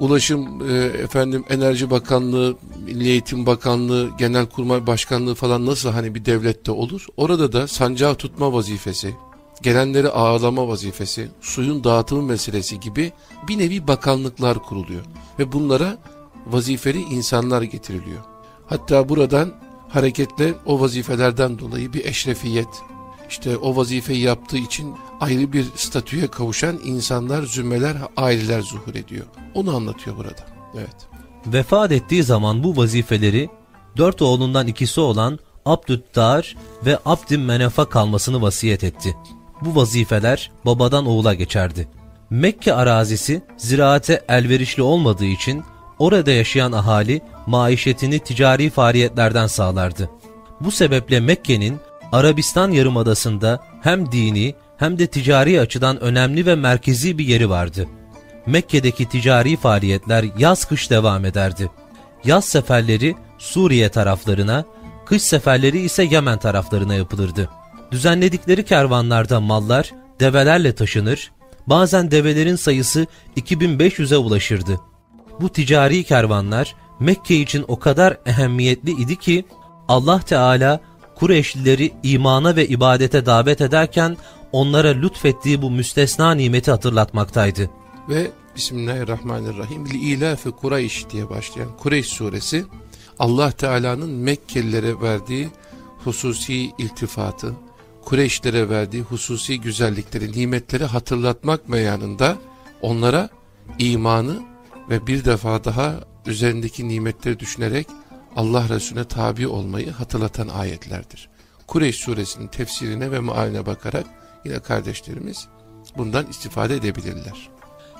Ulaşım, e, efendim Enerji Bakanlığı, Milli Eğitim Bakanlığı, Genelkurmay Başkanlığı falan nasıl hani bir devlette olur? Orada da sancağı tutma vazifesi, gelenleri ağırlama vazifesi, suyun dağıtımı meselesi gibi bir nevi bakanlıklar kuruluyor. Ve bunlara vazifeli insanlar getiriliyor. Hatta buradan hareketle o vazifelerden dolayı bir eşrefiyet, işte o vazifeyi yaptığı için ayrı bir statüye kavuşan insanlar, zümreler, aileler zuhur ediyor. Onu anlatıyor burada. Evet. Vefat ettiği zaman bu vazifeleri dört oğlundan ikisi olan Abdüddar ve Abdüm Menef'a kalmasını vasiyet etti. Bu vazifeler babadan oğula geçerdi. Mekke arazisi ziraate elverişli olmadığı için orada yaşayan ahali maişetini ticari faaliyetlerden sağlardı. Bu sebeple Mekke'nin Arabistan Yarımadası'nda hem dini hem de ticari açıdan önemli ve merkezi bir yeri vardı. Mekke'deki ticari faaliyetler yaz kış devam ederdi. Yaz seferleri Suriye taraflarına, kış seferleri ise Yemen taraflarına yapılırdı. Düzenledikleri kervanlarda mallar develerle taşınır, bazen develerin sayısı 2500'e ulaşırdı. Bu ticari kervanlar Mekke için o kadar ehemmiyetli idi ki Allah Teala Kureyşlileri imana ve ibadete davet ederken onlara lütfettiği bu müstesna nimeti hatırlatmaktaydı. Ve Bismillahirrahmanirrahim İlafi Kureyş diye başlayan Kureyş suresi Allah Teala'nın Mekkelilere verdiği hususi iltifatı, Kureyşlere verdiği hususi güzellikleri, nimetleri hatırlatmak meyanında onlara imanı ve bir defa daha üzerindeki nimetleri düşünerek Allah Resulüne tabi olmayı hatırlatan ayetlerdir. Kureyş suresinin tefsirine ve mealine bakarak yine kardeşlerimiz bundan istifade edebilirler.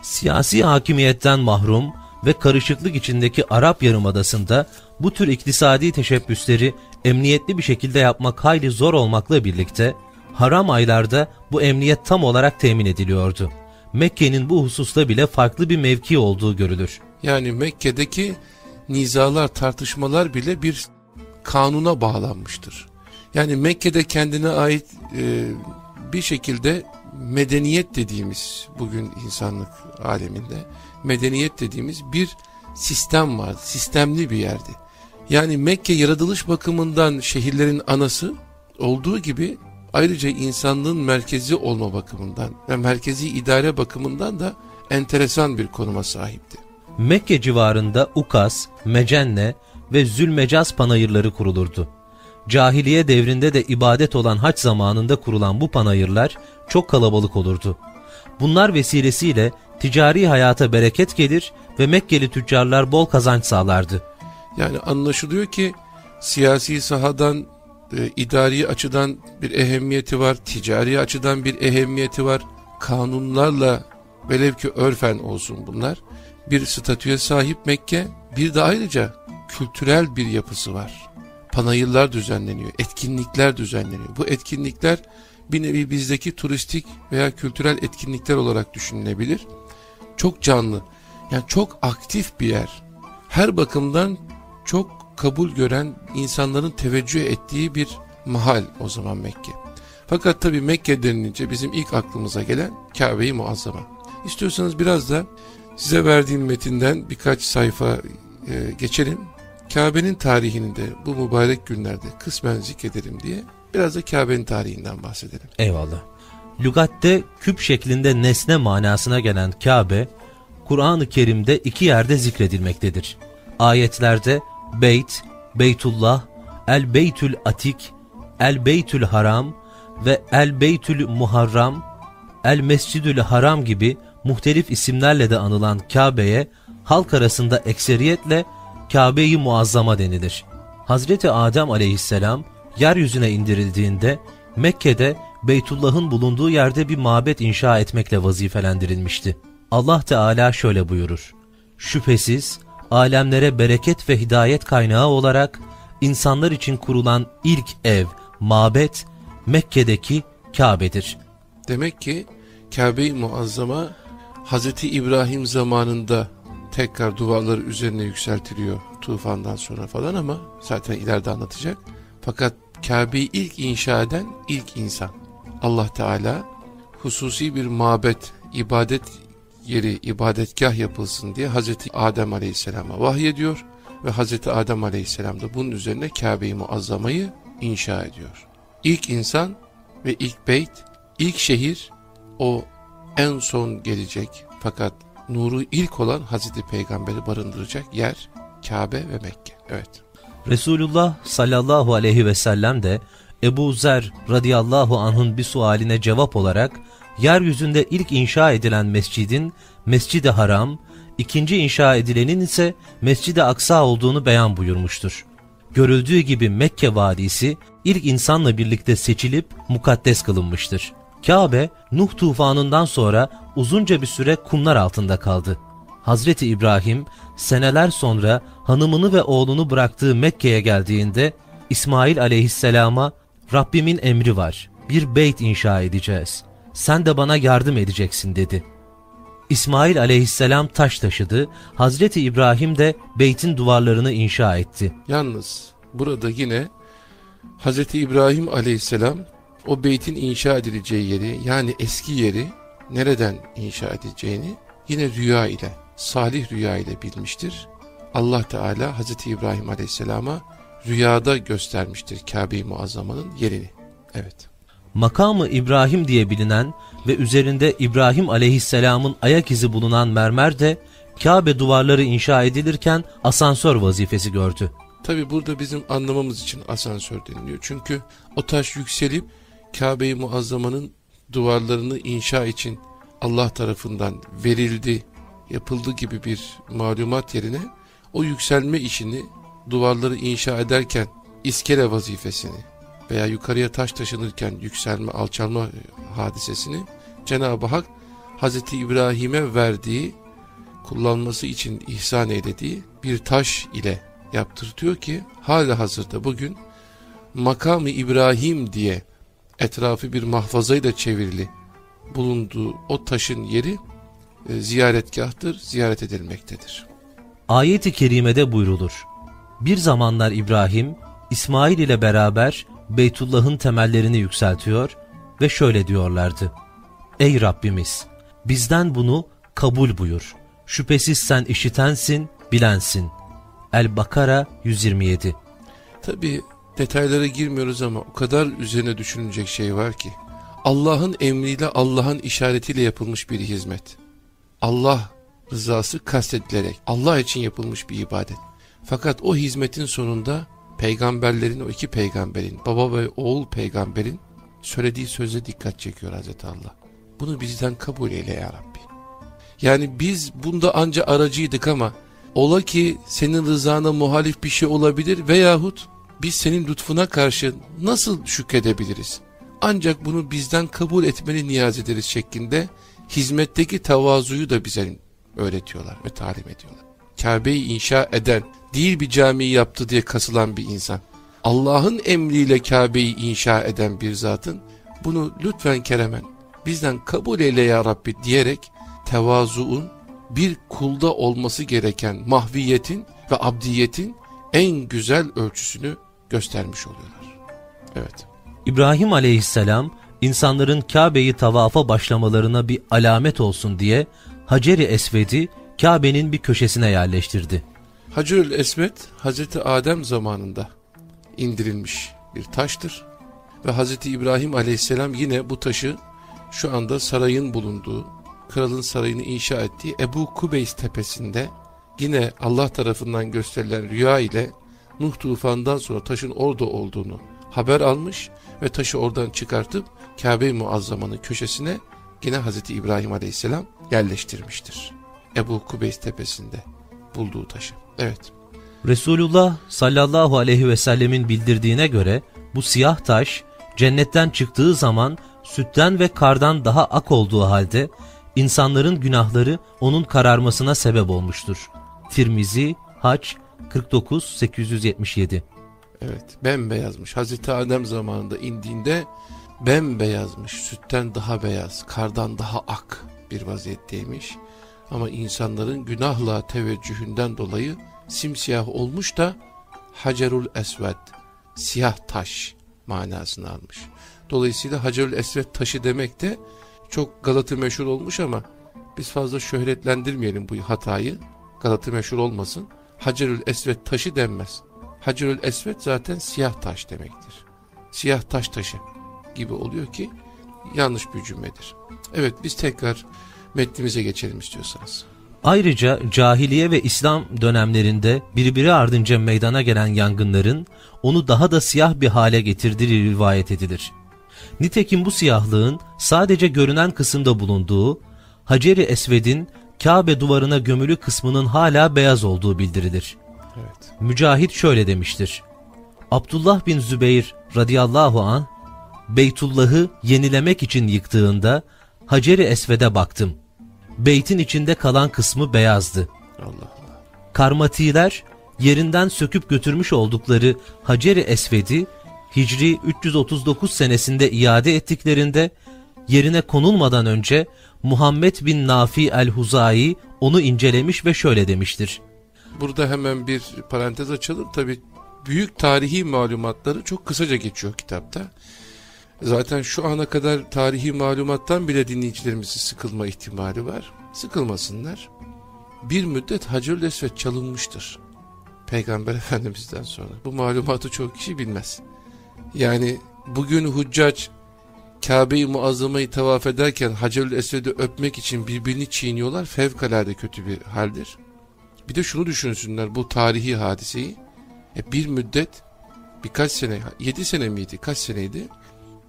Siyasi hakimiyetten mahrum ve karışıklık içindeki Arap Yarımadası'nda bu tür iktisadi teşebbüsleri emniyetli bir şekilde yapmak hayli zor olmakla birlikte haram aylarda bu emniyet tam olarak temin ediliyordu. Mekke'nin bu hususta bile farklı bir mevki olduğu görülür. Yani Mekke'deki nizalar, tartışmalar bile bir kanuna bağlanmıştır. Yani Mekke'de kendine ait e, bir şekilde medeniyet dediğimiz bugün insanlık aleminde medeniyet dediğimiz bir sistem vardı. Sistemli bir yerdi. Yani Mekke yaratılış bakımından şehirlerin anası olduğu gibi ayrıca insanlığın merkezi olma bakımından ve merkezi idare bakımından da enteresan bir konuma sahipti. Mekke civarında Ukas, Mecenne ve Zülmecaz panayırları kurulurdu. Cahiliye devrinde de ibadet olan haç zamanında kurulan bu panayırlar çok kalabalık olurdu. Bunlar vesilesiyle ticari hayata bereket gelir ve Mekkeli tüccarlar bol kazanç sağlardı. Yani anlaşılıyor ki siyasi sahadan, e, idari açıdan bir ehemmiyeti var, ticari açıdan bir ehemmiyeti var. Kanunlarla velev ki örfen olsun bunlar bir statüye sahip Mekke bir de ayrıca kültürel bir yapısı var. Panayırlar düzenleniyor, etkinlikler düzenleniyor. Bu etkinlikler bir nevi bizdeki turistik veya kültürel etkinlikler olarak düşünülebilir. Çok canlı, yani çok aktif bir yer. Her bakımdan çok kabul gören insanların teveccüh ettiği bir mahal o zaman Mekke. Fakat tabi Mekke denilince bizim ilk aklımıza gelen Kabe-i Muazzama. İstiyorsanız biraz da Size verdiğim metinden birkaç sayfa e, geçelim. Kabe'nin tarihini de bu mübarek günlerde kısmen zikredelim diye biraz da Kabe'nin tarihinden bahsedelim. Eyvallah. Lügatte küp şeklinde nesne manasına gelen Kabe, Kur'an-ı Kerim'de iki yerde zikredilmektedir. Ayetlerde Beyt, Beytullah, El Beytül Atik, El Beytül Haram ve El Beytül Muharram, El Mescidül Haram gibi muhtelif isimlerle de anılan Kabe'ye halk arasında ekseriyetle Kabe-i Muazzama denilir. Hazreti Adem aleyhisselam yeryüzüne indirildiğinde Mekke'de Beytullah'ın bulunduğu yerde bir mabet inşa etmekle vazifelendirilmişti. Allah Teala şöyle buyurur. Şüphesiz alemlere bereket ve hidayet kaynağı olarak insanlar için kurulan ilk ev, mabet Mekke'deki Kabe'dir. Demek ki Kabe-i Muazzama Hazreti İbrahim zamanında tekrar duvarları üzerine yükseltiliyor tufandan sonra falan ama zaten ileride anlatacak. Fakat Kabe'yi ilk inşa eden ilk insan. Allah Teala hususi bir mabet, ibadet yeri ibadetgah yapılsın diye Hazreti Adem Aleyhisselam'a vahyediyor ve Hazreti Adem Aleyhisselam da bunun üzerine Kabe-i Muazzama'yı inşa ediyor. İlk insan ve ilk beyt, ilk şehir o en son gelecek fakat nuru ilk olan Hazreti Peygamber'i barındıracak yer Kabe ve Mekke. Evet. Resulullah sallallahu aleyhi ve sellem de Ebu Zer radıyallahu anh'ın bir sualine cevap olarak yeryüzünde ilk inşa edilen mescidin Mescid-i Haram, ikinci inşa edilenin ise Mescid-i Aksa olduğunu beyan buyurmuştur. Görüldüğü gibi Mekke vadisi ilk insanla birlikte seçilip mukaddes kılınmıştır. Kabe, Nuh tufanından sonra uzunca bir süre kumlar altında kaldı. Hazreti İbrahim seneler sonra hanımını ve oğlunu bıraktığı Mekke'ye geldiğinde İsmail aleyhisselama Rabbimin emri var. Bir beyt inşa edeceğiz. Sen de bana yardım edeceksin dedi. İsmail aleyhisselam taş taşıdı. Hazreti İbrahim de beytin duvarlarını inşa etti. Yalnız burada yine Hazreti İbrahim aleyhisselam o beytin inşa edileceği yeri yani eski yeri nereden inşa edeceğini yine rüya ile salih rüya ile bilmiştir. Allah Teala Hazreti İbrahim Aleyhisselam'a rüyada göstermiştir Kabe-i Muazzama'nın yerini. Evet. Makamı İbrahim diye bilinen ve üzerinde İbrahim Aleyhisselam'ın ayak izi bulunan mermer de Kabe duvarları inşa edilirken asansör vazifesi gördü. Tabi burada bizim anlamamız için asansör deniliyor. Çünkü o taş yükselip Kabe-i Muazzama'nın duvarlarını inşa için Allah tarafından verildi, yapıldı gibi bir malumat yerine o yükselme işini duvarları inşa ederken iskele vazifesini veya yukarıya taş taşınırken yükselme, alçalma hadisesini Cenab-ı Hak Hazreti İbrahim'e verdiği, kullanması için ihsan eylediği bir taş ile yaptırtıyor ki hala hazırda bugün makamı İbrahim diye etrafı bir mahfazayla çevrili bulunduğu o taşın yeri e, ziyaretgahtır, ziyaret edilmektedir. Ayet-i kerimede buyrulur. Bir zamanlar İbrahim, İsmail ile beraber Beytullah'ın temellerini yükseltiyor ve şöyle diyorlardı. Ey Rabbimiz! Bizden bunu kabul buyur. Şüphesiz sen işitensin, bilensin. El-Bakara 127 Tabi detaylara girmiyoruz ama o kadar üzerine düşünülecek şey var ki. Allah'ın emriyle, Allah'ın işaretiyle yapılmış bir hizmet. Allah rızası kastedilerek, Allah için yapılmış bir ibadet. Fakat o hizmetin sonunda peygamberlerin, o iki peygamberin, baba ve oğul peygamberin söylediği söze dikkat çekiyor Hazreti Allah. Bunu bizden kabul eyle ya Rabbi. Yani biz bunda anca aracıydık ama ola ki senin rızana muhalif bir şey olabilir veyahut biz senin lütfuna karşı nasıl şükredebiliriz? Ancak bunu bizden kabul etmeni niyaz ederiz şeklinde hizmetteki tavazuyu da bize öğretiyorlar ve talim ediyorlar. Kabe'yi inşa eden, değil bir camiyi yaptı diye kasılan bir insan. Allah'ın emriyle Kabe'yi inşa eden bir zatın bunu lütfen keremen bizden kabul eyle ya Rabbi diyerek tevazuun bir kulda olması gereken mahviyetin ve abdiyetin en güzel ölçüsünü göstermiş oluyorlar. Evet. İbrahim aleyhisselam insanların Kabe'yi tavafa başlamalarına bir alamet olsun diye Hacer-i Esved'i Kabe'nin bir köşesine yerleştirdi. Hacerül Esved Hazreti Adem zamanında indirilmiş bir taştır. Ve Hazreti İbrahim aleyhisselam yine bu taşı şu anda sarayın bulunduğu, kralın sarayını inşa ettiği Ebu Kubeys tepesinde yine Allah tarafından gösterilen rüya ile Nuh tufandan sonra taşın orada olduğunu haber almış ve taşı oradan çıkartıp Kabe-i Muazzama'nın köşesine yine Hazreti İbrahim Aleyhisselam yerleştirmiştir. Ebu Kubeys tepesinde bulduğu taşı. Evet. Resulullah sallallahu aleyhi ve sellemin bildirdiğine göre bu siyah taş cennetten çıktığı zaman sütten ve kardan daha ak olduğu halde insanların günahları onun kararmasına sebep olmuştur. Tirmizi, Haç 49 877 Evet bembeyazmış. Hazreti Adem zamanında indiğinde bembeyazmış. Sütten daha beyaz, kardan daha ak bir vaziyetteymiş. Ama insanların günahla teveccühünden dolayı simsiyah olmuş da Hacerul Esved, siyah taş manasını almış. Dolayısıyla Hacerül Esved taşı demek de çok Galatı meşhur olmuş ama biz fazla şöhretlendirmeyelim bu hatayı. Galata meşhur olmasın. Hacerül Esved taşı denmez. Hacerül Esved zaten siyah taş demektir. Siyah taş taşı gibi oluyor ki yanlış bir cümledir. Evet biz tekrar metnimize geçelim istiyorsanız. Ayrıca cahiliye ve İslam dönemlerinde birbiri ardınca meydana gelen yangınların onu daha da siyah bir hale getirdiği rivayet edilir. Nitekim bu siyahlığın sadece görünen kısımda bulunduğu, Hacer-i Esved'in Kabe duvarına gömülü kısmının hala beyaz olduğu bildirilir. Evet. Mücahit şöyle demiştir. Abdullah bin Zübeyir radıyallahu an Beytullah'ı yenilemek için yıktığında Hacer-i Esved'e baktım. Beytin içinde kalan kısmı beyazdı. Allah Allah. Karmatiler yerinden söküp götürmüş oldukları Hacer-i Esved'i Hicri 339 senesinde iade ettiklerinde yerine konulmadan önce Muhammed bin Nafi el-Huzayi onu incelemiş ve şöyle demiştir. Burada hemen bir parantez açalım. Tabi büyük tarihi malumatları çok kısaca geçiyor kitapta. Zaten şu ana kadar tarihi malumattan bile dinleyicilerimizin sıkılma ihtimali var. Sıkılmasınlar. Bir müddet Hacerül Esved çalınmıştır. Peygamber [LAUGHS] Efendimiz'den sonra. Bu malumatı çok kişi bilmez. Yani bugün Huccac Kabe-i Muazzama'yı tavaf ederken Hacerül Esved'i öpmek için birbirini çiğniyorlar. Fevkalade kötü bir haldir. Bir de şunu düşünsünler bu tarihi hadiseyi. E bir müddet birkaç sene, yedi sene miydi, kaç seneydi?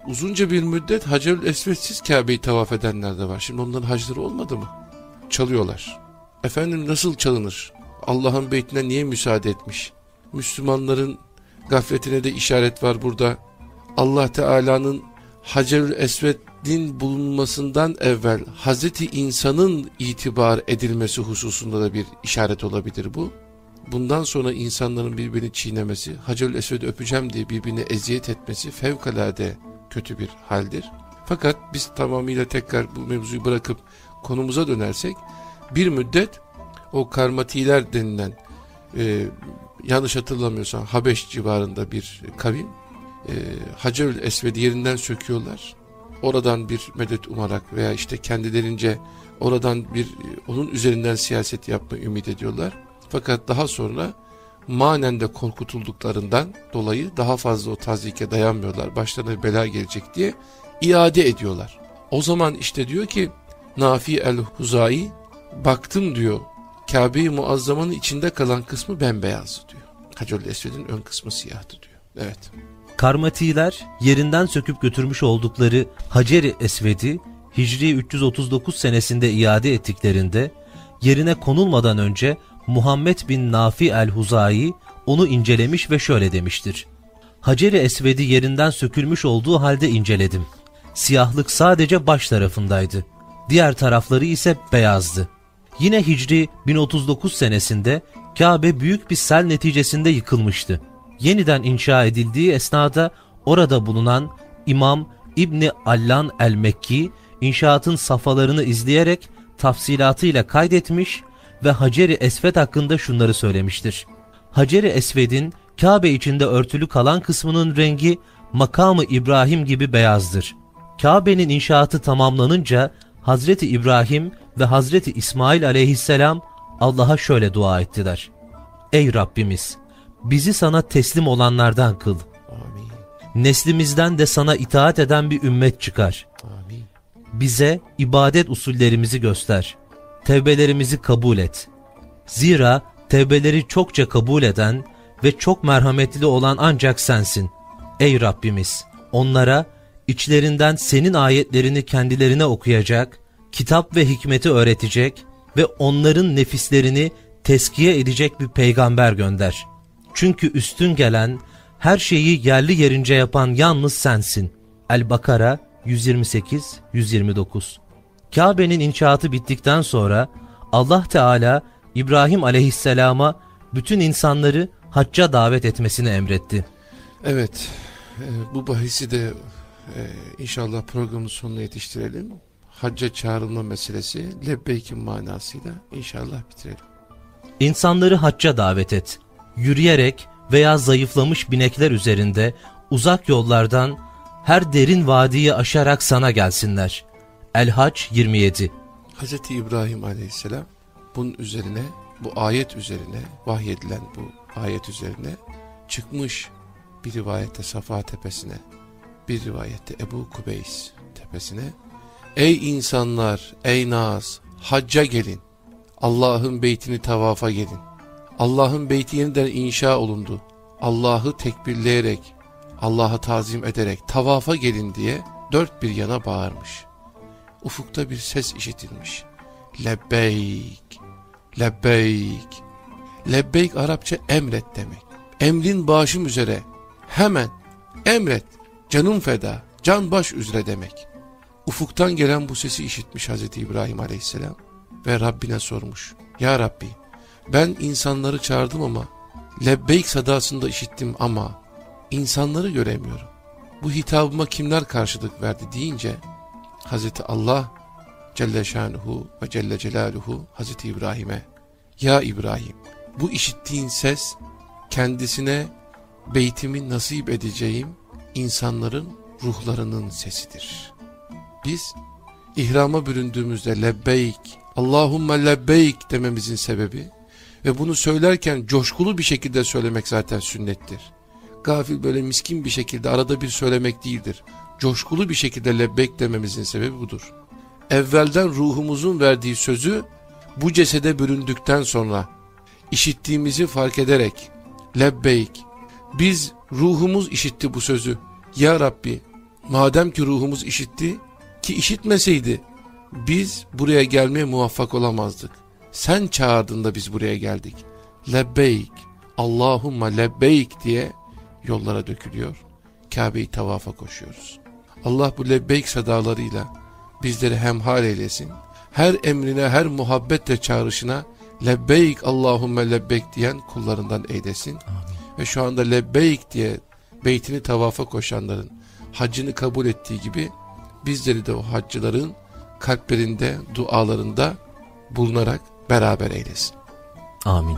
Uzunca bir müddet Hacerül Esved'siz Kabe'yi tavaf edenler de var. Şimdi onların hacları olmadı mı? Çalıyorlar. Efendim nasıl çalınır? Allah'ın beytine niye müsaade etmiş? Müslümanların gafletine de işaret var burada. Allah Teala'nın Hacerül Esved'in bulunmasından evvel Hazreti insanın itibar edilmesi hususunda da bir işaret olabilir bu. Bundan sonra insanların birbirini çiğnemesi, Hacerül Esved'i öpeceğim diye birbirini eziyet etmesi fevkalade kötü bir haldir. Fakat biz tamamıyla tekrar bu mevzuyu bırakıp konumuza dönersek bir müddet o karmatiler denilen e, yanlış hatırlamıyorsam Habeş civarında bir kavim e, Hacerül Esved'i yerinden söküyorlar. Oradan bir medet umarak veya işte kendilerince oradan bir onun üzerinden siyaset yapma ümit ediyorlar. Fakat daha sonra manen de korkutulduklarından dolayı daha fazla o tazike dayanmıyorlar. Başlarına bir bela gelecek diye iade ediyorlar. O zaman işte diyor ki Nafi el-Huzai baktım diyor Kabe-i Muazzama'nın içinde kalan kısmı bembeyazdı diyor. Hacerül Esved'in ön kısmı siyahtı diyor. Evet. Karmatiler yerinden söküp götürmüş oldukları Hacer-i Esved'i Hicri 339 senesinde iade ettiklerinde yerine konulmadan önce Muhammed bin Nafi el-Huzayi onu incelemiş ve şöyle demiştir. Hacer-i Esved'i yerinden sökülmüş olduğu halde inceledim. Siyahlık sadece baş tarafındaydı. Diğer tarafları ise beyazdı. Yine Hicri 1039 senesinde Kabe büyük bir sel neticesinde yıkılmıştı. Yeniden inşa edildiği esnada orada bulunan İmam İbni Allan el-Mekki inşaatın safhalarını izleyerek tafsilatıyla kaydetmiş ve Hacer-i Esved hakkında şunları söylemiştir. Hacer-i Esved'in Kabe içinde örtülü kalan kısmının rengi makamı İbrahim gibi beyazdır. Kabe'nin inşaatı tamamlanınca Hazreti İbrahim ve Hazreti İsmail aleyhisselam Allah'a şöyle dua ettiler. Ey Rabbimiz! Bizi sana teslim olanlardan kıl. Amin. Neslimizden de sana itaat eden bir ümmet çıkar. Amin. Bize ibadet usullerimizi göster. Tevbelerimizi kabul et. Zira tevbeleri çokça kabul eden ve çok merhametli olan ancak sensin. Ey Rabbimiz! Onlara içlerinden senin ayetlerini kendilerine okuyacak, kitap ve hikmeti öğretecek ve onların nefislerini teskiye edecek bir peygamber gönder. Çünkü üstün gelen, her şeyi yerli yerince yapan yalnız sensin. El-Bakara 128-129 Kabe'nin inşaatı bittikten sonra Allah Teala İbrahim aleyhisselama bütün insanları hacca davet etmesini emretti. Evet, e, bu bahisi de e, inşallah programın sonuna yetiştirelim. Hacca çağrılma meselesi lebbeykin manasıyla inşallah bitirelim. İnsanları hacca davet et. Yürüyerek veya zayıflamış binekler üzerinde uzak yollardan her derin vadiyi aşarak sana gelsinler. El-Hac 27 Hz. İbrahim aleyhisselam bunun üzerine, bu ayet üzerine, vahyedilen bu ayet üzerine çıkmış bir rivayette Safa tepesine, bir rivayette Ebu Kubeys tepesine. Ey insanlar, ey Naz, hacca gelin. Allah'ın beytini tavafa gelin. Allah'ın beyti yeniden inşa olundu. Allah'ı tekbirleyerek, Allah'ı tazim ederek tavafa gelin diye dört bir yana bağırmış. Ufukta bir ses işitilmiş. Lebbeyk, lebbeyk. Lebbeyk Arapça emret demek. Emrin başım üzere, hemen, emret, canım feda, can baş üzere demek. Ufuktan gelen bu sesi işitmiş Hazreti İbrahim aleyhisselam ve Rabbine sormuş. Ya Rabbi ben insanları çağırdım ama lebbeyk sadasında işittim ama insanları göremiyorum. Bu hitabıma kimler karşılık verdi deyince Hazreti Allah Celle Şanuhu ve Celle Celaluhu Hazreti İbrahim'e Ya İbrahim bu işittiğin ses kendisine beytimi nasip edeceğim insanların ruhlarının sesidir. Biz ihrama büründüğümüzde lebbeyk, Allahümme lebbeyk dememizin sebebi ve bunu söylerken coşkulu bir şekilde söylemek zaten sünnettir. Gafil böyle miskin bir şekilde arada bir söylemek değildir. Coşkulu bir şekilde lebbeyk dememizin sebebi budur. Evvelden ruhumuzun verdiği sözü bu cesede büründükten sonra işittiğimizi fark ederek lebbeyk biz ruhumuz işitti bu sözü. Ya Rabbi madem ki ruhumuz işitti ki işitmeseydi biz buraya gelmeye muvaffak olamazdık. Sen çağırdığında biz buraya geldik. Lebbeyk, Allahumma lebbeyk diye yollara dökülüyor. Kabe'yi tavafa koşuyoruz. Allah bu lebbeyk sadalarıyla bizleri hemhal eylesin. Her emrine, her muhabbetle çağrışına lebbeyk Allahümme lebbeyk diyen kullarından eylesin. Amin. Ve şu anda lebbeyk diye beytini tavafa koşanların haccını kabul ettiği gibi bizleri de o haccıların kalplerinde, dualarında bulunarak beraber eylesin. Amin.